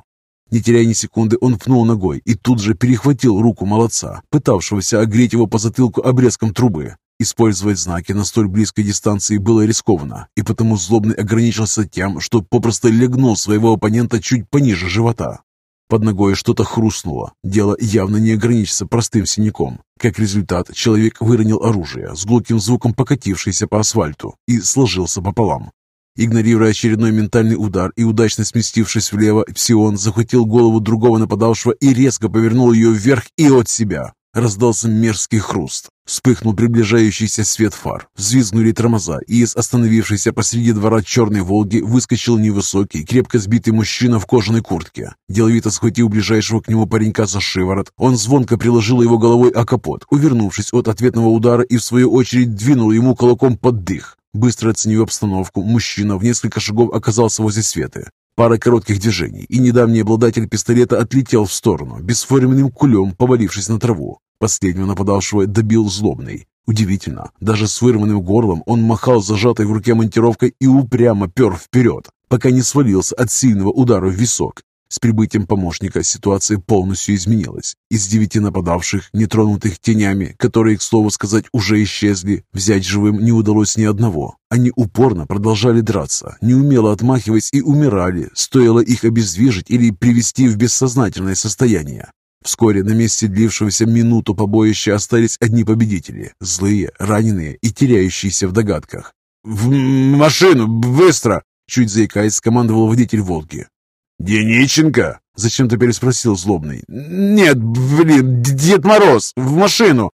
Не теряя ни секунды, он пнул ногой и тут же перехватил руку молодца, пытавшегося огреть его по затылку обрезком трубы. Использовать знаки на столь близкой дистанции было рискованно, и потому злобный ограничился тем, что попросту легнул своего оппонента чуть пониже живота. Под ногой что-то хрустнуло. Дело явно не ограничится простым синяком. Как результат, человек выронил оружие, с глухим звуком покатившееся по асфальту, и сложился пополам. Игнорируя очередной ментальный удар и удачно сместившись влево, Псион захватил голову другого нападавшего и резко повернул ее вверх и от себя. Раздался мерзкий хруст. Вспыхнул приближающийся свет фар. Взвизгнули тормоза, и из остановившейся посреди двора черной «Волги» выскочил невысокий, крепко сбитый мужчина в кожаной куртке. Деловито схватил ближайшего к нему паренька за шиворот. Он звонко приложил его головой о капот, увернувшись от ответного удара и в свою очередь двинул ему кулаком под дых. Быстро оценив обстановку, мужчина в несколько шагов оказался возле Светы. Пара коротких движений, и недавний обладатель пистолета отлетел в сторону, бесформенным кулем повалившись на траву. Последнего нападавшего добил злобный. Удивительно, даже с вырванным горлом он махал зажатой в руке монтировкой и упрямо пер вперед, пока не свалился от сильного удара в висок. С прибытием помощника ситуация полностью изменилась. Из девяти нападавших, нетронутых тенями, которые, к слову сказать, уже исчезли, взять живым не удалось ни одного. Они упорно продолжали драться, неумело отмахиваясь и умирали, стоило их обездвижить или привести в бессознательное состояние. Вскоре на месте длившегося минуту побоища остались одни победители, злые, раненые и теряющиеся в догадках. «В машину! Быстро!» Чуть заикаясь, скомандовал водитель «Волги». «Дениченко?» — зачем-то переспросил злобный. «Нет, блин, Дед Мороз, в машину!»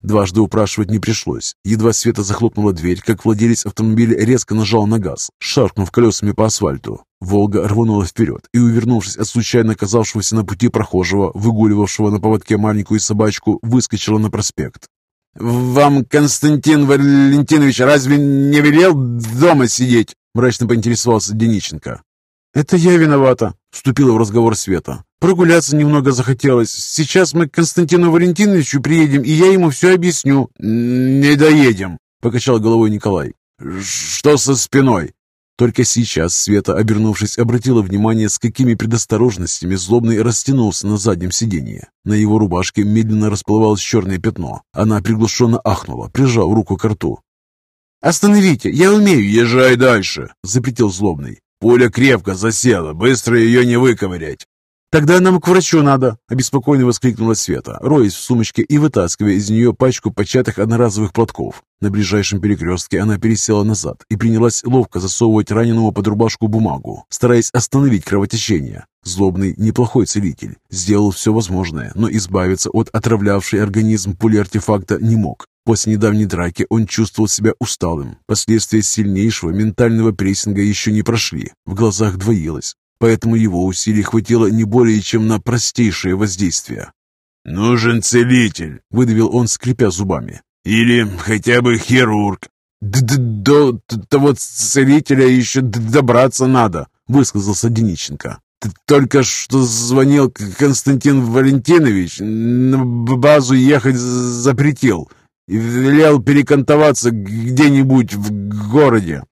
Дважды упрашивать не пришлось. Едва Света захлопнула дверь, как владелец автомобиля резко нажал на газ, шаркнув колесами по асфальту. «Волга» рванула вперед и, увернувшись от случайно оказавшегося на пути прохожего, выгуливавшего на поводке маленькую собачку, выскочила на проспект. «Вам Константин Валентинович разве не велел дома сидеть?» мрачно поинтересовался Дениченко. «Это я виновата», — вступила в разговор Света. «Прогуляться немного захотелось. Сейчас мы к Константину Валентиновичу приедем, и я ему все объясню». «Не доедем», — покачал головой Николай. «Что со спиной?» Только сейчас Света, обернувшись, обратила внимание, с какими предосторожностями злобный растянулся на заднем сиденье. На его рубашке медленно расплывалось черное пятно. Она приглушенно ахнула, прижав руку к рту. «Остановите, я умею!» «Езжай дальше!» — запретил злобный. Пуля крепко засела, быстро ее не выковырять. «Тогда нам к врачу надо!» – обеспокоенно воскликнула Света, роясь в сумочке и вытаскивая из нее пачку початых одноразовых платков. На ближайшем перекрестке она пересела назад и принялась ловко засовывать раненому под рубашку бумагу, стараясь остановить кровотечение. Злобный, неплохой целитель, сделал все возможное, но избавиться от отравлявшей организм пули артефакта не мог. После недавней драки он чувствовал себя усталым. Последствия сильнейшего ментального прессинга еще не прошли. В глазах двоилось. Поэтому его усилий хватило не более чем на простейшее воздействие. «Нужен целитель», — выдавил он, скрипя зубами. «Или хотя бы хирург». «До того целителя еще добраться надо», — высказался Дениченко. «Только что звонил Константин Валентинович, на базу ехать запретил велел перекантоваться где-нибудь в городе.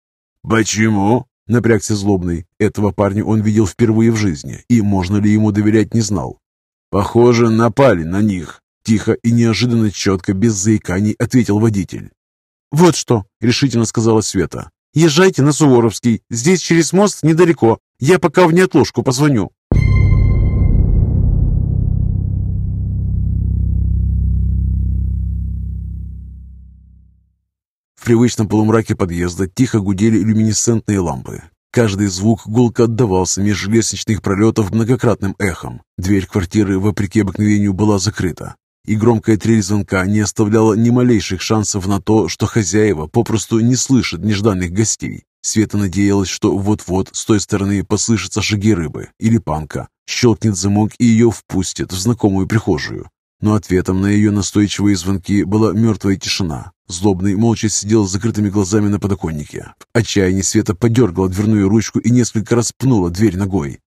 «Почему?» — напрягся злобный. Этого парня он видел впервые в жизни, и можно ли ему доверять, не знал. «Похоже, напали на них», – тихо и неожиданно четко, без заиканий, ответил водитель. «Вот что», – решительно сказала Света. «Езжайте на Суворовский. Здесь через мост недалеко. Я пока в неотложку позвоню». В привычном полумраке подъезда тихо гудели люминесцентные лампы. Каждый звук гулко отдавался меж лестничных пролетов многократным эхом. Дверь квартиры, вопреки обыкновению, была закрыта, и громкая трель звонка не оставляла ни малейших шансов на то, что хозяева попросту не слышат нежданных гостей. Света надеялась, что вот-вот с той стороны послышатся шаги рыбы или панка, щелкнет замок и ее впустят в знакомую прихожую. Но ответом на ее настойчивые звонки была мертвая тишина. Злобный молча сидел с закрытыми глазами на подоконнике. В отчаянии Света подергала дверную ручку и несколько раз пнула дверь ногой.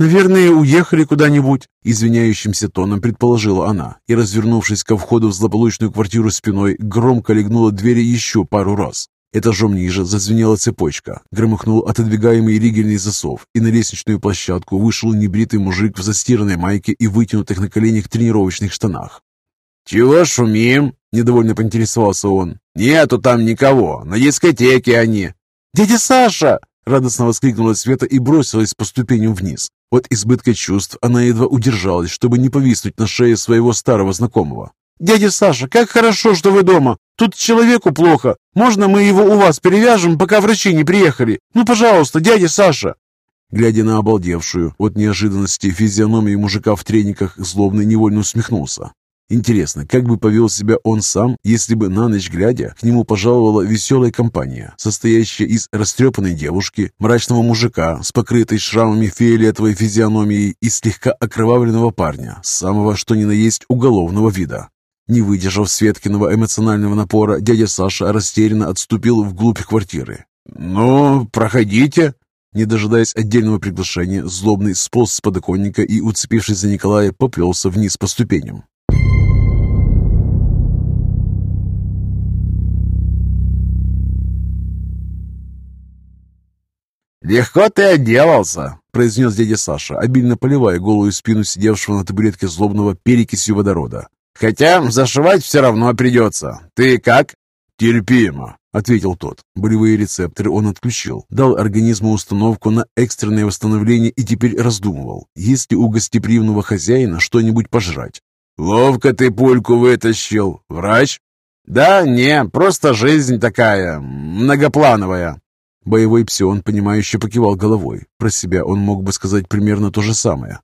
«Наверное, уехали куда-нибудь», — извиняющимся тоном предположила она, и, развернувшись ко входу в злополучную квартиру спиной, громко легнула двери еще пару раз. Этажом ниже зазвенела цепочка, громыхнул отодвигаемый ригельный засов, и на лестничную площадку вышел небритый мужик в застиранной майке и вытянутых на коленях тренировочных штанах. «Чего шумим?» – недовольно поинтересовался он. «Нету там никого, на дискотеке они». «Дядя Саша!» – радостно воскликнула Света и бросилась по ступеням вниз. От избытка чувств она едва удержалась, чтобы не повиснуть на шее своего старого знакомого. «Дядя Саша, как хорошо, что вы дома! Тут человеку плохо. Можно мы его у вас перевяжем, пока врачи не приехали? Ну, пожалуйста, дядя Саша!» Глядя на обалдевшую от неожиданности физиономию мужика в трениках, злобно невольно усмехнулся. Интересно, как бы повел себя он сам, если бы на ночь глядя к нему пожаловала веселая компания, состоящая из растрепанной девушки, мрачного мужика с покрытой шрамами фиолетовой физиономией и слегка окровавленного парня, самого что ни на есть уголовного вида. Не выдержав Светкиного эмоционального напора, дядя Саша растерянно отступил вглубь квартиры. «Ну, проходите!» Не дожидаясь отдельного приглашения, злобный сполз с подоконника и, уцепившись за Николая, поплелся вниз по ступеням. «Легко ты отделался!» — произнес дядя Саша, обильно поливая голую спину сидевшего на табуретке злобного перекисью водорода. «Хотя зашивать все равно придется. Ты как?» «Терпимо», — ответил тот. Болевые рецепторы он отключил, дал организму установку на экстренное восстановление и теперь раздумывал, есть ли у гостеприимного хозяина что-нибудь пожрать. «Ловко ты пульку вытащил. Врач?» «Да не, просто жизнь такая, многоплановая». Боевой псион, понимающе покивал головой. Про себя он мог бы сказать примерно то же самое.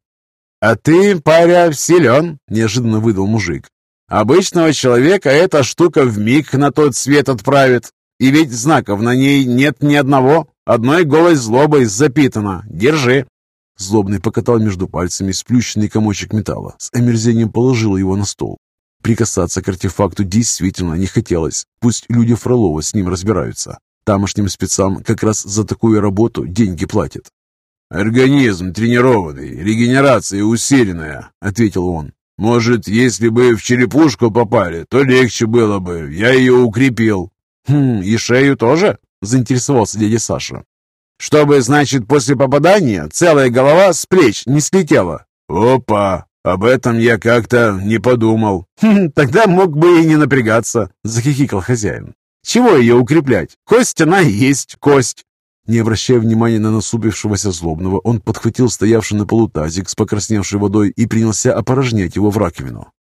«А ты, паря, силен», — неожиданно выдал мужик. «Обычного человека эта штука в миг на тот свет отправит. И ведь знаков на ней нет ни одного. Одной голой злобой запитано. Держи». Злобный покатал между пальцами сплющенный комочек металла, с омерзением положил его на стол. Прикасаться к артефакту действительно не хотелось. Пусть люди Фролова с ним разбираются. Тамошним спецам как раз за такую работу деньги платят. «Организм тренированный, регенерация усиленная», — ответил он. «Может, если бы в черепушку попали, то легче было бы. Я ее укрепил». «Хм, и шею тоже?» — заинтересовался дядя Саша. «Чтобы, значит, после попадания целая голова с плеч не слетела». «Опа! Об этом я как-то не подумал». «Хм, «Тогда мог бы и не напрягаться», — захихикал хозяин. Чего ее укреплять? Кость она есть кость. Не обращая внимания на насупившегося злобного, он подхватил стоявший на полу тазик с покрасневшей водой и принялся опорожнять его в раковину.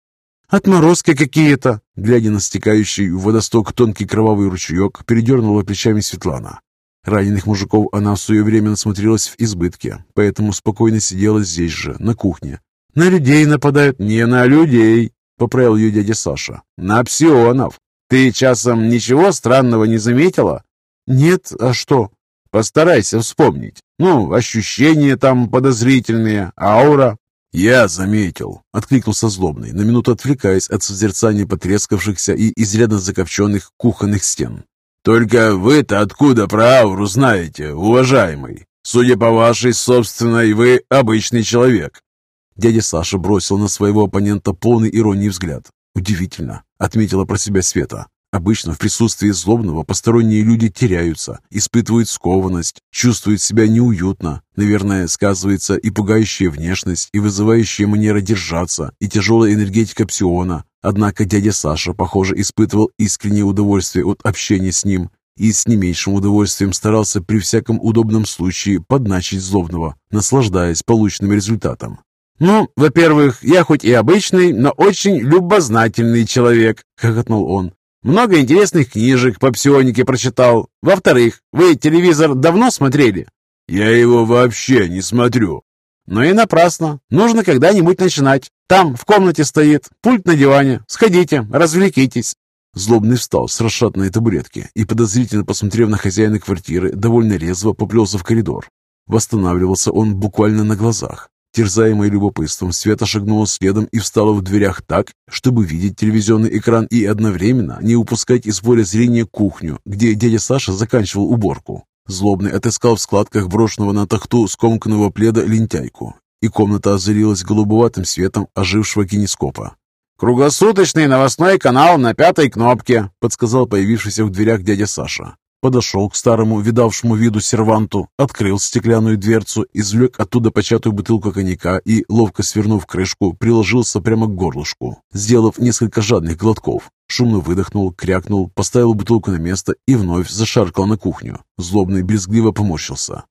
«Отморозки какие-то!» Глядя на стекающий в водосток тонкий кровавый ручеек, передернула плечами Светлана. Раненых мужиков она в свое время насмотрелась в избытке, поэтому спокойно сидела здесь же, на кухне. «На людей нападают!» «Не на людей!» — поправил ее дядя Саша. «На псионов! Ты часом ничего странного не заметила? Нет, а что? Постарайся вспомнить. Ну, ощущения там подозрительные, аура. «Я заметил», — откликнулся злобный, на минуту отвлекаясь от созерцания потрескавшихся и изрядно закопченных кухонных стен. «Только вы-то откуда про ауру знаете, уважаемый? Судя по вашей собственной, вы обычный человек». Дядя Саша бросил на своего оппонента полный иронии взгляд. «Удивительно», — отметила про себя Света. Обычно в присутствии злобного посторонние люди теряются, испытывают скованность, чувствуют себя неуютно. Наверное, сказывается и пугающая внешность, и вызывающая манера держаться, и тяжелая энергетика псиона. Однако дядя Саша, похоже, испытывал искреннее удовольствие от общения с ним и с не меньшим удовольствием старался при всяком удобном случае подначить злобного, наслаждаясь полученным результатом. «Ну, во-первых, я хоть и обычный, но очень любознательный человек», — хохотнул он. Много интересных книжек по псионике прочитал. Во-вторых, вы телевизор давно смотрели? Я его вообще не смотрю. Ну и напрасно. Нужно когда-нибудь начинать. Там, в комнате стоит, пульт на диване. Сходите, развлекитесь. Злобный встал с расшатанной табуретки и, подозрительно посмотрев на хозяина квартиры, довольно резво поплелся в коридор. Восстанавливался он буквально на глазах. Терзаемой любопытством, Света шагнула следом и встала в дверях так, чтобы видеть телевизионный экран и одновременно не упускать из поля зрения кухню, где дядя Саша заканчивал уборку. Злобный отыскал в складках брошенного на тахту скомканного пледа лентяйку, и комната озарилась голубоватым светом ожившего кинескопа. «Круглосуточный новостной канал на пятой кнопке», — подсказал появившийся в дверях дядя Саша. Подошел к старому, видавшему виду серванту, открыл стеклянную дверцу, извлек оттуда початую бутылку коньяка и, ловко свернув крышку, приложился прямо к горлышку, сделав несколько жадных глотков. Шумно выдохнул, крякнул, поставил бутылку на место и вновь зашаркал на кухню. Злобный брезгливо поморщился.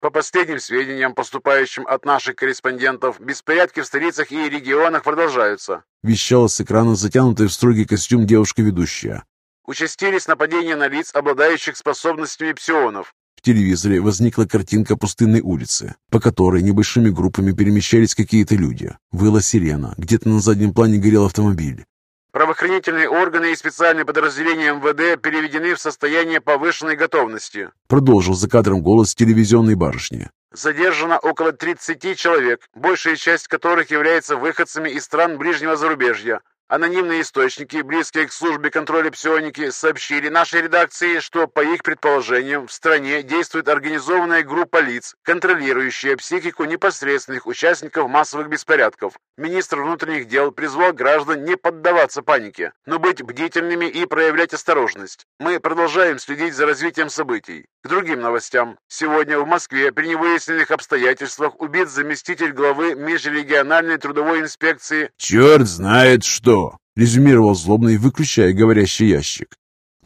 По последним сведениям, поступающим от наших корреспондентов, беспорядки в столицах и регионах продолжаются. Вещала с экрана затянутая в строгий костюм девушка-ведущая. Участились нападения на лиц, обладающих способностями псионов. В телевизоре возникла картинка пустынной улицы, по которой небольшими группами перемещались какие-то люди. Выла сирена, где-то на заднем плане горел автомобиль. Правоохранительные органы и специальные подразделения МВД переведены в состояние повышенной готовности. Продолжил за кадром голос телевизионной барышни. Задержано около 30 человек, большая часть которых является выходцами из стран ближнего зарубежья. Анонимные источники, близкие к службе контроля псионики, сообщили нашей редакции, что, по их предположениям, в стране действует организованная группа лиц, контролирующая психику непосредственных участников массовых беспорядков. Министр внутренних дел призвал граждан не поддаваться панике, но быть бдительными и проявлять осторожность. Мы продолжаем следить за развитием событий. К другим новостям. Сегодня в Москве при невыясненных обстоятельствах убит заместитель главы межрегиональной трудовой инспекции. «Черт знает что!» Резюмировал злобный, выключая говорящий ящик.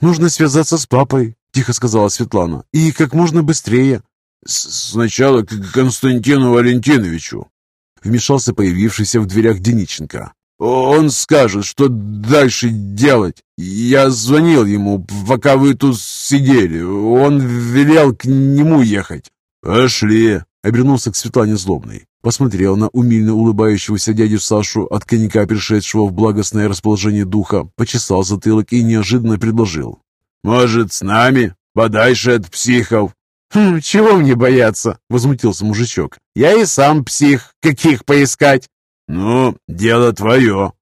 «Нужно связаться с папой», — тихо сказала Светлана. «И как можно быстрее». «Сначала к Константину Валентиновичу», — вмешался появившийся в дверях Дениченко. «Он скажет, что дальше делать. Я звонил ему, пока вы тут сидели. Он велел к нему ехать». «Пошли», — обернулся к Светлане Злобной. Посмотрел на умильно улыбающегося дядю Сашу, от коньяка пришедшего в благостное расположение духа, почесал затылок и неожиданно предложил. «Может, с нами? Подальше от психов?» «Хм, чего мне бояться?» — возмутился мужичок. «Я и сам псих. Каких поискать?» «Ну, дело твое»,